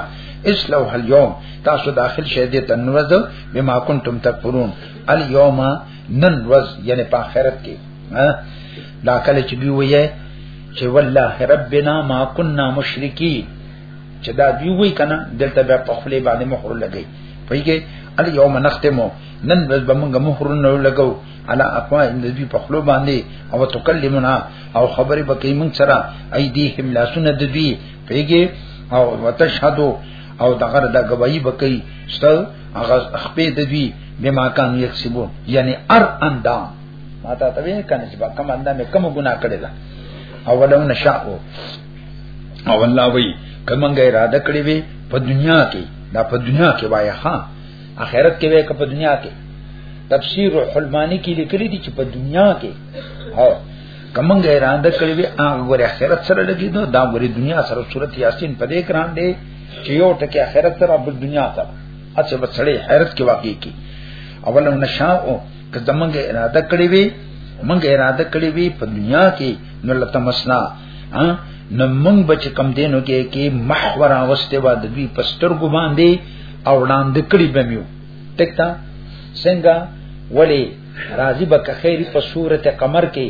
اسلو هل یوم تاسو داخل شه دې تنوز بما کنتم تکفرون الیوم نن ورځ یعنی په آخرت کې دا کله چې دی وایي چې والله ربنا ما كنا مشرکی چې دا دی وایي کنه دلته به په خپل باندې مخور لګي پیږي ال یوم نختمو نن بس بمنګ مهر نه لګو الا اقوا ان دې په خپل باندې او تکلمنا او خبرې بکې مون سره ايديهم لا سن دې پیږي او وتشهدو او دغه د گواہی بکې ست هغه خپې دې بما كانوا يكسبون یعنی ار اندام ما ته ته وی کنه چې کوم انده مې کوم ګناه کړی دا او ولو نشاء او الله وی کومه اراده کړی وی په دنیا کې دا په دنیا کې وایا ها اخرت کې وی که په دنیا کې تفسیر حلمانی کې لیکلي دي چې په دنیا کې او کومه اراده کړی وی هغه ور اخرت سره لګي نو دا ور دنیا سره صورت یاسین په دې کران دی چې یو ټکی اخرت سره بل دنیا سره اڅه بچړې حیرت کې واقع کی اولم نشاء که زمونږه اراده کړی وي مونږه اراده کړی وي په دنیا کې نو لتمسنا نو مونږ بچ کم دینو کې کې محورا واستې و د دوی پستر ګو باندې او وړاندې کړی بمیو تکتا څنګه ولی راضی بک خیری په صورت قمر کې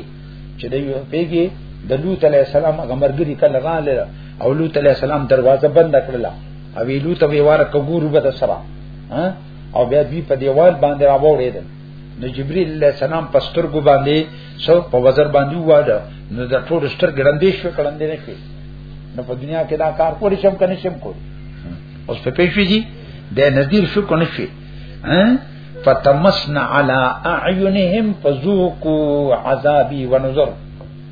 چې د یو پیګي د لوط علی السلام غمرګری کله غاله او لوط علی السلام دروازه بند کړله او لوط وی واره کګورو به د سره ها او بیا دوی په دیوال باندې راوړېدل نو جبرئیل علیہ السلام په سترګو باندې سو په وزر باندې واده نو د ټول ستر ګړندې شو کړندې نه شي نو په دنیا کې دا کار کولی شم کنه شم کولی اوس په پېښې دي د نذیر شو کنه شي فتمسنا على اعينهم فذوقوا عذابي ونذر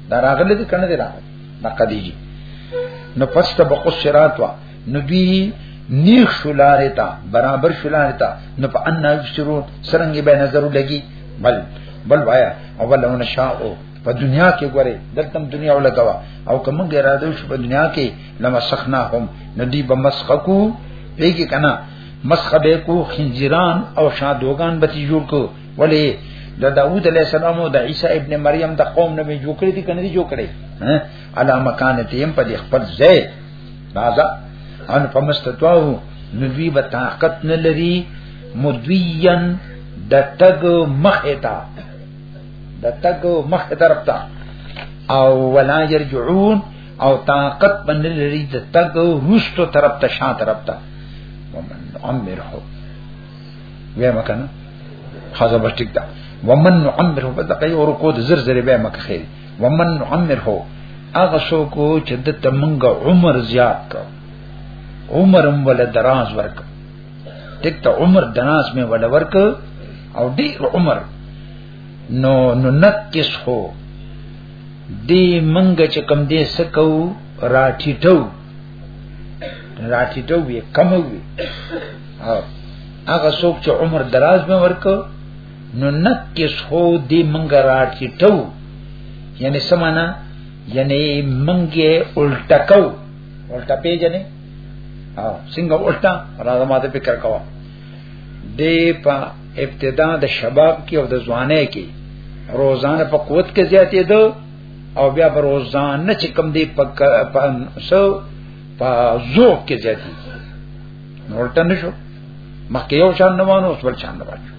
دا راغله دي کنه دي راغله نقدي نو فاستبقوا الصراط نو دوی نیخ شلاره تا برابر شلاره تا نو په ان نشرو سرنګ به نظر لګي بل بل وایا اول لو نشاء په دنیا کې ګوره دلته دنیا ولګوا او کوم اراده شو په دنیا کې لما سخنا هم ندی بمسخکو پیګه کنا مسخه به کو خنجران او شادوغان به جوړ کو ولی د داوود علی السلام او د عیسی ابن مریم د قوم نه جوړ کړی دي کنه دي جوړ کړی ها علامه کانتیم په خپل ځای راځه ان فمستطاعو نبی به طاقت نه لري مدویان د تګ مخه تا د تګ مخه طرف تا او ولا يرجعون او طاقت باندې لري د تګ روستو طرف ته شا طرف ته ومن عمره وې مکنه خزه بس ټیک دا ومن عمره په دقیق ورکو د زر زر به مکه خیر ومن عمره هغه څوک چې د تمنګ عمر زیات کا عمر هم ول دراز ورک دک ته عمر دناس مې ول ورک او ډیر عمر نو نو نکس هو دی منګ چې کم دې سکو راټیټو راټیټو وی کموي هغه څوک چې عمر دراز مې ورک نو نکس هو دی منګه راټی ټو یعنی سمانا یعنی منګه الټا کو الټا پیجنې او څنګه الټا راځه ماته فکر کوا دی په ابتدا د شباب کې او د ځوانۍ کې روزانه په قوت کې زیاتې ده او بیا په روزانه چې کم دی په په سو په ذوق کې زیاتې نو الټا نشو مخکې یو شان نه وانه اوس بل شان نه وانه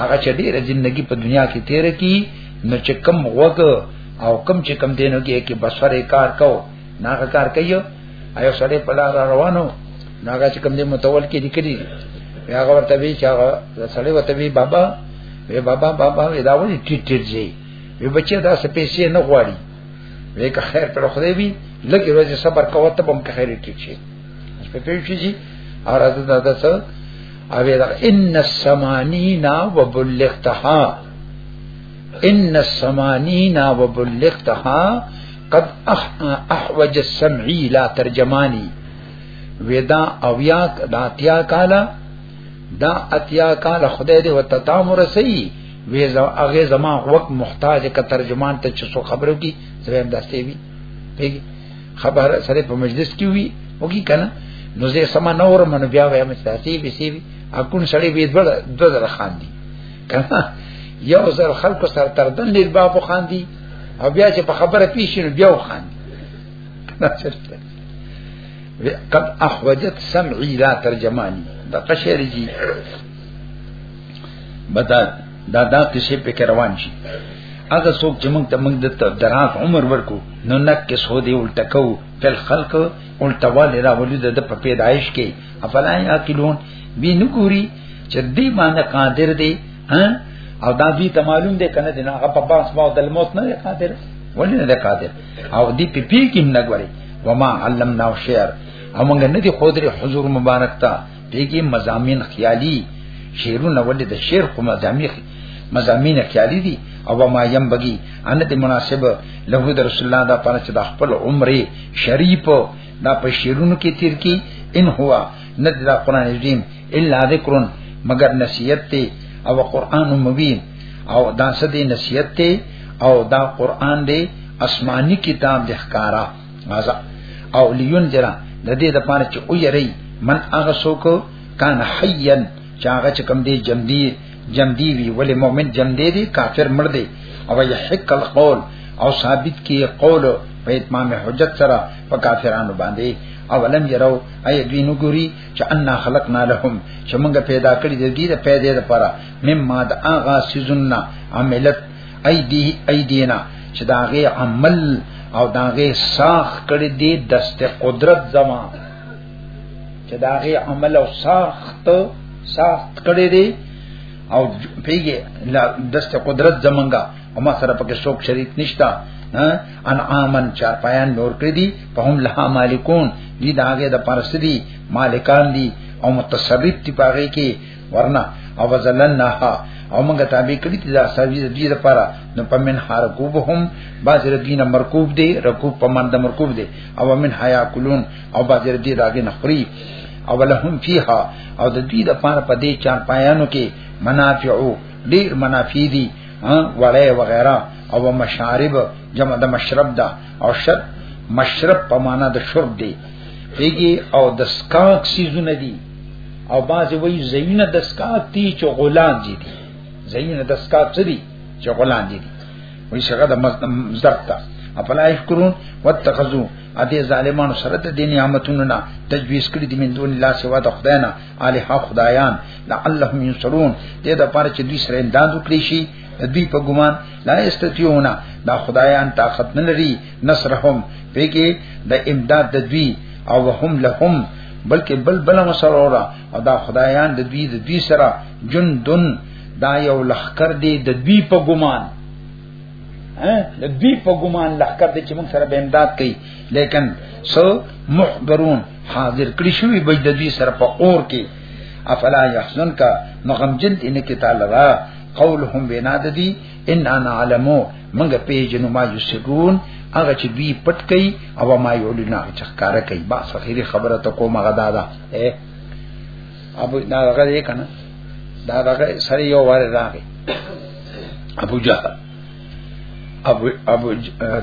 هغه چې ډیره ژوندۍ په دنیا کې تیر کی نو چې کم وګ او کم چې کم دینو کې کې بسره کار کو ناګه کار کوي ایو سړی په لار روانو ناګه چې کم دې متول کې لیکلي هغه ورته وی چې هغه سړی ورته وی بابا وی بابا بابا وی دا ونی ټیټ ټیټ زی وی بچی دا څه پیسې نه غواړي وی که خیر پر خدای وی لګي ورځې صبر کوه ته بم که خیر ټیټ شي په پیښې شي اراده دا ده څه او دا ان السمانینا وبلغتها ان السمانینا وبلغتها قد احوج السمعی لا ترجمانی ودا او یا دا تیا کالا دا اتیا کالا خدای دې وته تام رسي وې زو هغه زما وخت محتاج ک ترجمان ته چې څو خبرو کی زویم داسې وی پیږي خبر سره په مجلس کې وی او کی کنه نو زه سم نه ورم نو بیا وایم چې تاسو به سی وی اكون سړی به دبل ددر خان دي کنه یو زر خلق سره تر دن لیل باب خان دي او بیا چې په خبره پیښ نو بیا خان دي قد احوجت سمعي لا ترجماني دا قشرجي بدل دا دا قصې په کې روان شي هغه څوک چې موږ ته موږ د دراف عمر ورکو نو نک کې سو دی الټکو تل خلق الټوال را ولید د په پیدایش کې افلا یاقلون بی نګوري چې دې باندې قادر دی ها او دا دې ته معلوم دی کنه دنا هغه په باس باو د موت نه قادر ولې نه قادر او دې په پی کې نه غوري وما علمنا شعر او موږ نه دي خو حضور مبارک ته دیګي مزامین خیالي شعرونه ولې د شعر خو مزامین مزامین خیالي دي او ما یم بگی ان دې مناسب له د رسول الله دا پاره چې د خپل عمره شریف دا په شعرونو کې تیر کی ان هوا نه د قران عظیم الا ذکرن مگر نصیحت ته او قران مبین او دا سدي نصیحت ته او دا قران دی آسمانی کتاب د ښکارا مازه او لیون جرا د دې د پاره چې او یری من هغه څوک کان حیان چې هغه چې کم دی جم دی جم دی وی ولې مؤمن جم دی دی کافر مړ دی او یحق القول او ثابت کی قول په اتمام حجت سره په کافرانو باندې او لم يروا اي دوی نو ګوري چې ان خلقنا لهم چې موږ پیدا کړی د دې د پیدا لپاره مما د اغا سيزنا عملت ای دی ای دینا چې دا غي عمل او دا غي ساخ کړی دی دست قدرت زما چې دا غي عمل او ساخت ساخت کړی دی او پیګه دست قدرت زمنګا او ما سره پکې څوک شریک نشتا انعامن چار پایان نور کړی دي په هم لها مالکون دي داګه د پرسدي مالکان دي او متصرف دي پاره کې ورنا او وزلنها او موږ تابع کړی چې دا ساوی دې لپاره نو پمن حرکوبهم باز ردین مرکوب دی رکوب پمن د مرکوب دی او من حیا کلون او باز ردی داګه نخری او لهم فیها او د دې لپاره په دې چار پایانو کې منافعو ډیر منافع دي وړه وغیرہ او مشارب جمع د مشرب دا او شرب مشرب په معنا د شرب دی پیږي او د سکاک سیزونه دي او باز وی زینه د سکات تی چې غلام دي دي زینه د سکات څه دي چې غلام دي دي وی شګه د مزدقتا افلا یشکرون واتخذوا ا دې ظالمانو سره د دې نعمتونو نه تجویز کړی دي من دون الله سوا د خدای نه الہ خدایان لعلهم ينصرون دې د پاره چې دوی سره امداد وکړي شي دوی په ګمان لا استتیون دا خدایان طاقت نه لري نصرهم پیګه د امداد د دوی او هم لهم بلکې بل بل مسره اورا او دا خدایان د دوی د دوی سره جندن دا یو لخر دی د دوی په ګمان ها د دوی په ګمان لخر دی چې موږ سره به امداد کوي لیکن سو محضرون حاضر کړی شوی به د دوی سره په اور کې افلا یحزن کا مغمجن ان کې تعالی را قولهم بنا د دې ان انا علمو موږ پیژنو ما یسرون هغه چې دوی پټ کوي او ما یعلن هغه چې ښکارا کوي با سخیری خبره ته کوم هغه دادا اے ابو دا هغه دې کنه دا هغه سره یو واره راغی ابو جهل ابو ابو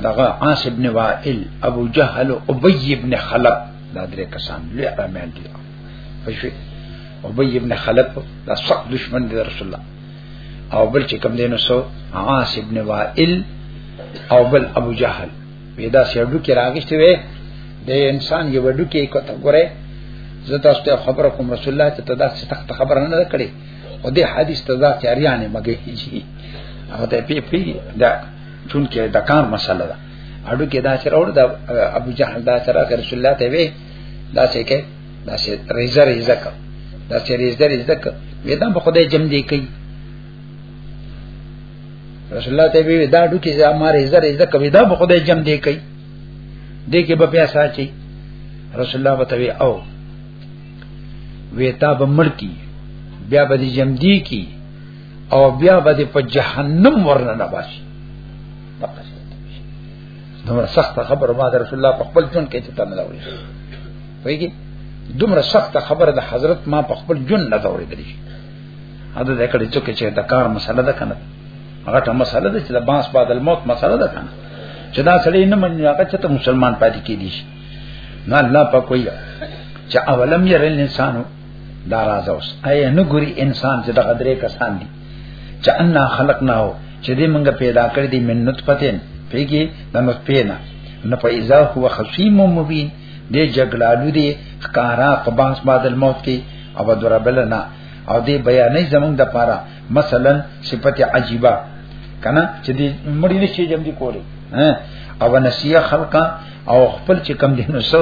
دغه عاص ابن وائل ابو جهل او ابي ابن خلف دا درې کسان لوی امیان دي فشوی ابي ابن خلف دا سخت دشمن دی رسول الله او بل چې کم دینو سو عاص ابن وائل او بل ابو جهل پیدا سیړو کې راغشته وي د انسان یو ډو کې کوته ګوره زه تاسو ته خبر کوم رسول الله ته تدا څه تخت خبر نه کړې او دې حدیث تدا چاریانه مګي شي او ته پی پی دا چون کې د کار مسله ده اډو کې دا چې راوړ د ابو جهل دا چې رسول الله ته وي دا چې کې دا چې ریزه ریزه کا دا چې ریزه ریزه کا وې دا په خدای جمع دی کوي رسول الله ته وی دا ډوکی چې ما ریزه ریزه کوي دا په خدای جمع دی کوي دې کې به پیسې اچي رسول الله وتوی او ویتا به مړ کی بیا به دې جمع دی کی او بیا به په جهنم ورننه باشي دومره سخت خبر ما در رسول الله په خپل جون کې چتا نه داوري وایي دومره سخت خبر د حضرت ما په خپل جون نه داوري دي اده د کړي چې چې د کار مسله ده کنه هغه ته مسله ده چې د باس بعد الموت مسله ده کنه چې دا سړی نه مني هغه چې ته مسلمان پاتې کیدی نه الله په کوی چې اولم ير الانسان دا راز اوس اي نه ګوري انسان چې دغه درې کسان دي چې ان خلقنا هو چې دې موږ پیدا کړی دي من نطفتين پیګي د نطفه نه نه په اذا هو خصيم مبين دې جګړالو دي ښکارا په باس بعد الموت کې او دربلنا او دې بیانې زمونږ د پاره مثلا صفت عجيبه کنه چې دې مړی نشي جمع دي کولی او نسیه خلقا او خپل چې کم دینو سو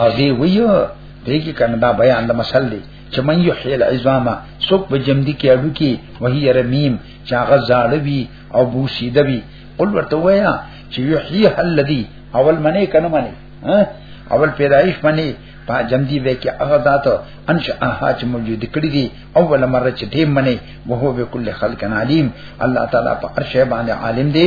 او دی ویو دې کې کنه دا بیان د مسل دی چې من یحیل عظاما سوک په جمدی کې اډو کې وهی رمیم چې هغه زالوی او بوسیدوی قل ورته وایا چې یحیی الذی اول منی کنه منی اول پیدایش منی په جمدی به کې هغه ذات انش اها چې موجود کړی دی اول مره چې دې منی وهو به کل خلق علیم الله تعالی په ارشه باندې عالم دی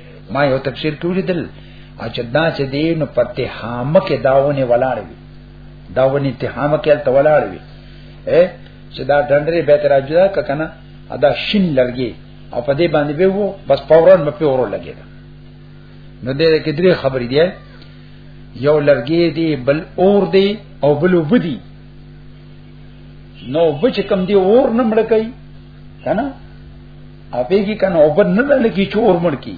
ما یو تفسیر کولی دل اچدا چې دی نو پته هامه کې داونه ولاړ وي داونه ته هامه کې تل ولاړ وي اے چې دا ډنډري به تر اجدا کنه ادا شین لرګي او په دې باندې به وو بس فورن مې په ورو لګي نو دې کې درې خبرې دي یو لرګي دی بل اور دی او بل وبدي نو بچ کم دی اور نه مړ کوي کنه اوبه کی کنه او بد نه لګي چې اور مړ کی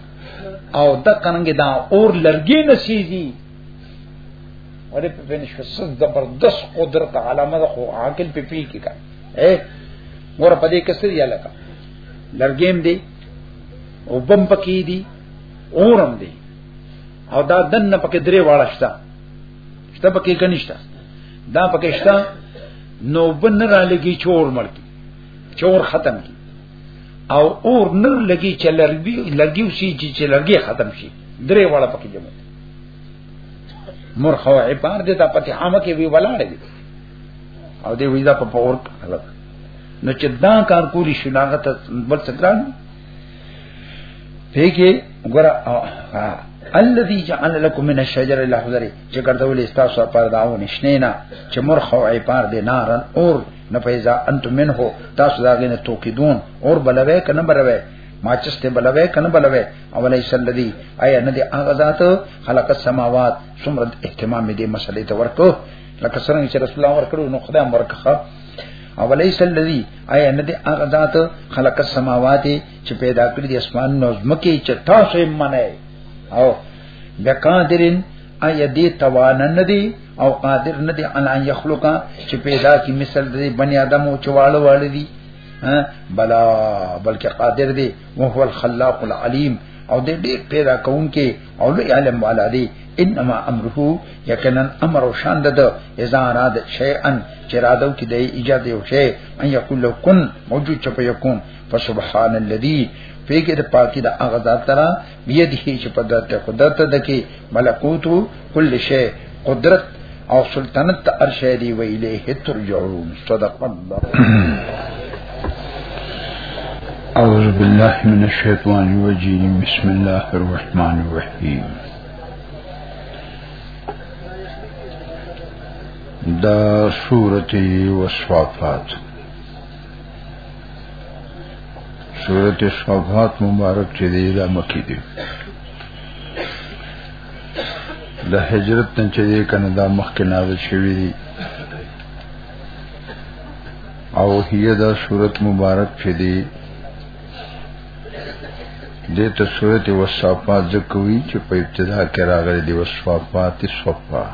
او د قننګ دا اور لرګي نشيږي ولې په بنش کې څه زبردست قدرت علامه خو عاقل په پی کې کا اے ور په دې کې څه یا لکه لرګیم دی او بم پکې دی اورم دی او دا دنه پکې درې واړه شته شته پکې کنيشته دا پکې شته نو بن را لګي چور مړ کی چور ختم کی او اور نور لګي چې لرګي لګي شي چې لرګي ختم شي درې واړه پکې جمع مرخه عبار دې ته پته عامه کې وی ولاړ دي او دې ویزا په پور حالت نو چې دا کار کولی شي ناغه ته بل څکران پیګه ګره الذي جعل لكم من الشجر الاخضر چې ګرځولې تاسو پر داو نشنینا چې مرخه عبار دې نارن اور نه پیدا انت منه تاسو دا غینه توقیدون اور بلوي کنه بلوي ما چسته بلوي کنه بلوي او ليس الذي اي نه دي هغه ذات خلق السماوات څومره اهتمام دې مسلې ته ورکو لکه څنګه چې رسول الله ورکړو نو خدای ورکخه او ليس الذي اي نه دي هغه ذات خلق السماوات چې پیدا کړی د اسمان نو زمکه چې تاسو یې منئ او بقادرن اي دې توان نه دي او قادر نه دی ان ان یخلقا چې پیدا کی مثل دی بنی آدم او چواله والي دي بلا بلکې قادر دی او هو الخلاق العلیم او دې دې پیدا کون کې او لوی علم والا دی انما امره یقینا امر او شان ده اذا اراد شیئا چرادو کې د ایجاد یو شی ان یقول لو کن موجود چپ یکون فسبحان الذی پیګه د پاکی د اغذات ترا بیا دې چې په دته قدرت ده کې ملکوت کل شی قدرت او سلطنت ته ارشه دی ویلې ترجعون صدق الله أعوذ بالله من الشيطان الرجيم بسم الله الرحمن الرحيم دا سورة وصفافات سورت صفات مبارک چې دی لا مکی دی د هجرت نه چې دی کنه دا مخکې نازل شوی دی او هي دا سورت مبارک چې دی د ته سورت وصفات ځکوي چې په ابتدا کې راغلي دی وصفات صفات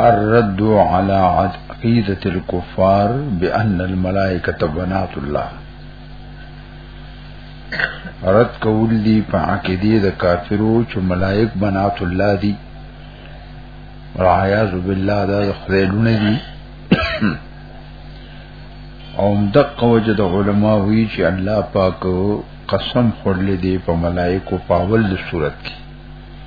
الرد على عقيدة الكفار بأن الملائكة بنات الله رد کول دی په عقیده د کافرو چې ملائک بنات الله دي والعیاذ بالله دا خدایونه دي او دقه وجه د علما وی چې الله پاک قسم خورلې دی په ملائکو پاول د صورت کې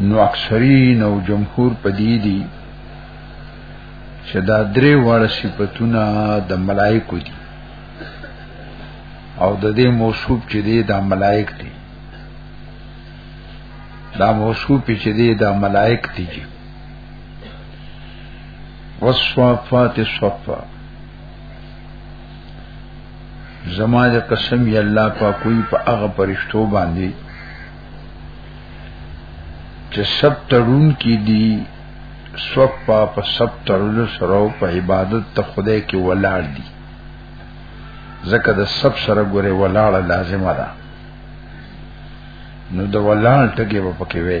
نو اکثرین او جمهور پدی دی چې دا درې واړه صفاتونه د ملائکو دي او د دې موصوف چې دی دا ملائک دي دا موصوف چې دی دا ملائک دي وصفات صفا زما د قسم یا الله پاکوي په هغه پرشتو باندې چې سب تړون کې دي سوک پا په سب تړون سره په عبادت ته خدای کې ولاړ دي ځکه د سب سره ګوره ولاړه لازمه ده نو د ولاړ ټکی په پکې وي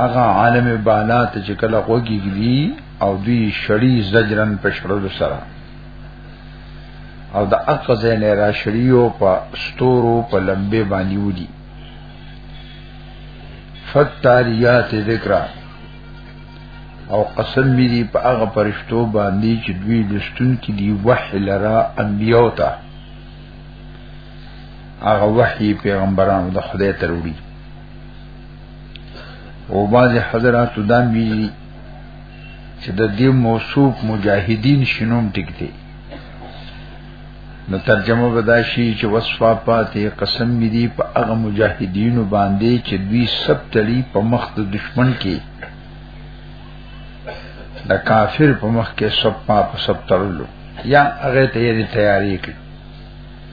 هغه عالم بالا ته چې کله وګیږي او دوی شړی زجرن په شړل سره او د اقا زین را شړیو په ستورو په لمبه باندې ودی فتاریات ذکر او قسم می دی په هغه پرشتو باندې چې دوی لستون کې دی وحی لرا انبیو ته هغه وحی پیغمبرانو د خدای تروړي او باز حضرات دا ویلي چې د دې موصوف مجاهدین شنوم ټیک دی نو ترجمه ودا شي چې وصفه پاتې قسم می دی په هغه مجاهدینو باندې چې دوی سب تلی په مخ د دشمن کې د کافر په مخ کې سب پاپ سب تړلو یا هغه ته یې تیاری کړ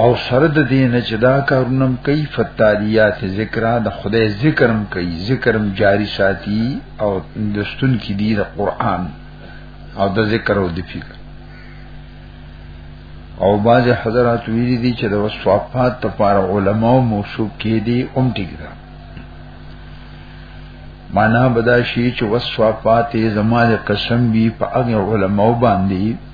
او سره د دین چې دا کارونم کوي فتالیات ذکر د خدای ذکرم کوي ذکرم جاری ساتي او دستون کې دی د قران او د ذکر او د فکر او باز حضرات ویری دي چې د وصفات ته پار علماو موصوف کې دي اوم ټیک ده معنا بداشي چې وصفات زماده قسم بي په هغه علماو باندې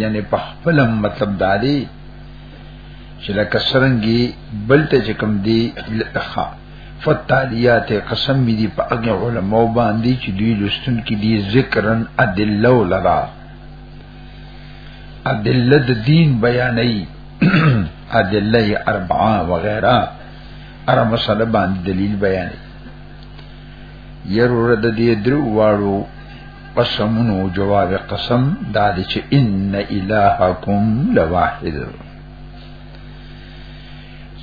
یعنی په خپل مطلب دادی چې لکه سرنګي بلته چې کم دی لخوا فتالیات قسم می دی په هغه علماء باندې چې دوی لستون کې دی ذکرن ادله ولرا ادله د دین بیانې ادله اربعه وغیرہ ار مسله باندې دلیل بیانې ير ورته دې درو واړو قسمونو جواب قسم دا دی چې ان الہکم لواحد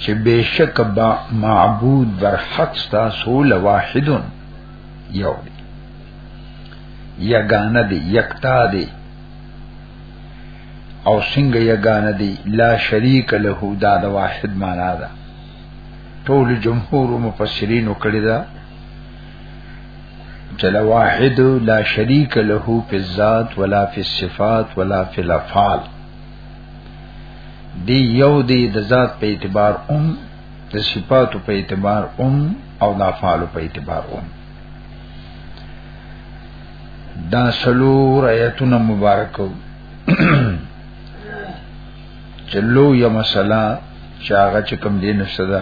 چې بشک با معبود بر حق تاسو لواحد یو دی یگانه دی یکتا دی او څنګه یگانه دی لا شریک له دا د واحد معنا ده ټول جمهور مفسرین کړی ده جل واحد لا شریک له فی الذات ولا فی الصفات ولا فی الافعال دی یو دی د ذات په اعتبار هم د صفات په اعتبار هم او د افعال په اعتبار هم دا سلور آیتونه مبارکو چلو یا مسله چې هغه چې کم دین صدا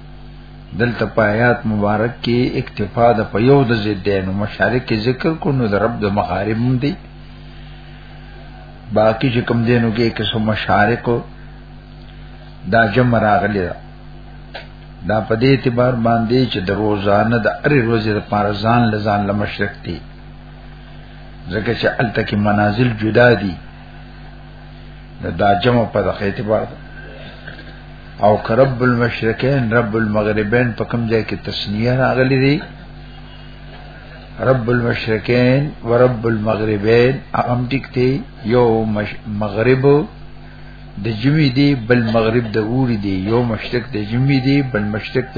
دلته پایات مبارک کې اکتفا د په یو د زیدین او مشارک ذکر کو نو د رب د مخارم دی باقی چې کوم دینو کې کسو مشارک دا جمع راغلی دا دا په دې اعتبار باندې چې د روزانه د اری روزې د پارزان لزان لمشرک دی ځکه چې الته کې منازل جدا دي دا جمع په دغه اعتبار ده او کرب المشرکین رب المغربین په کوم ځای کې تسنیه راغلي دي رب المشرکین و رب المغربین هم ټیک دی یو مغرب د جمی دی بل مغرب د اور دی یو مشرق د جمی دی بل مشرق د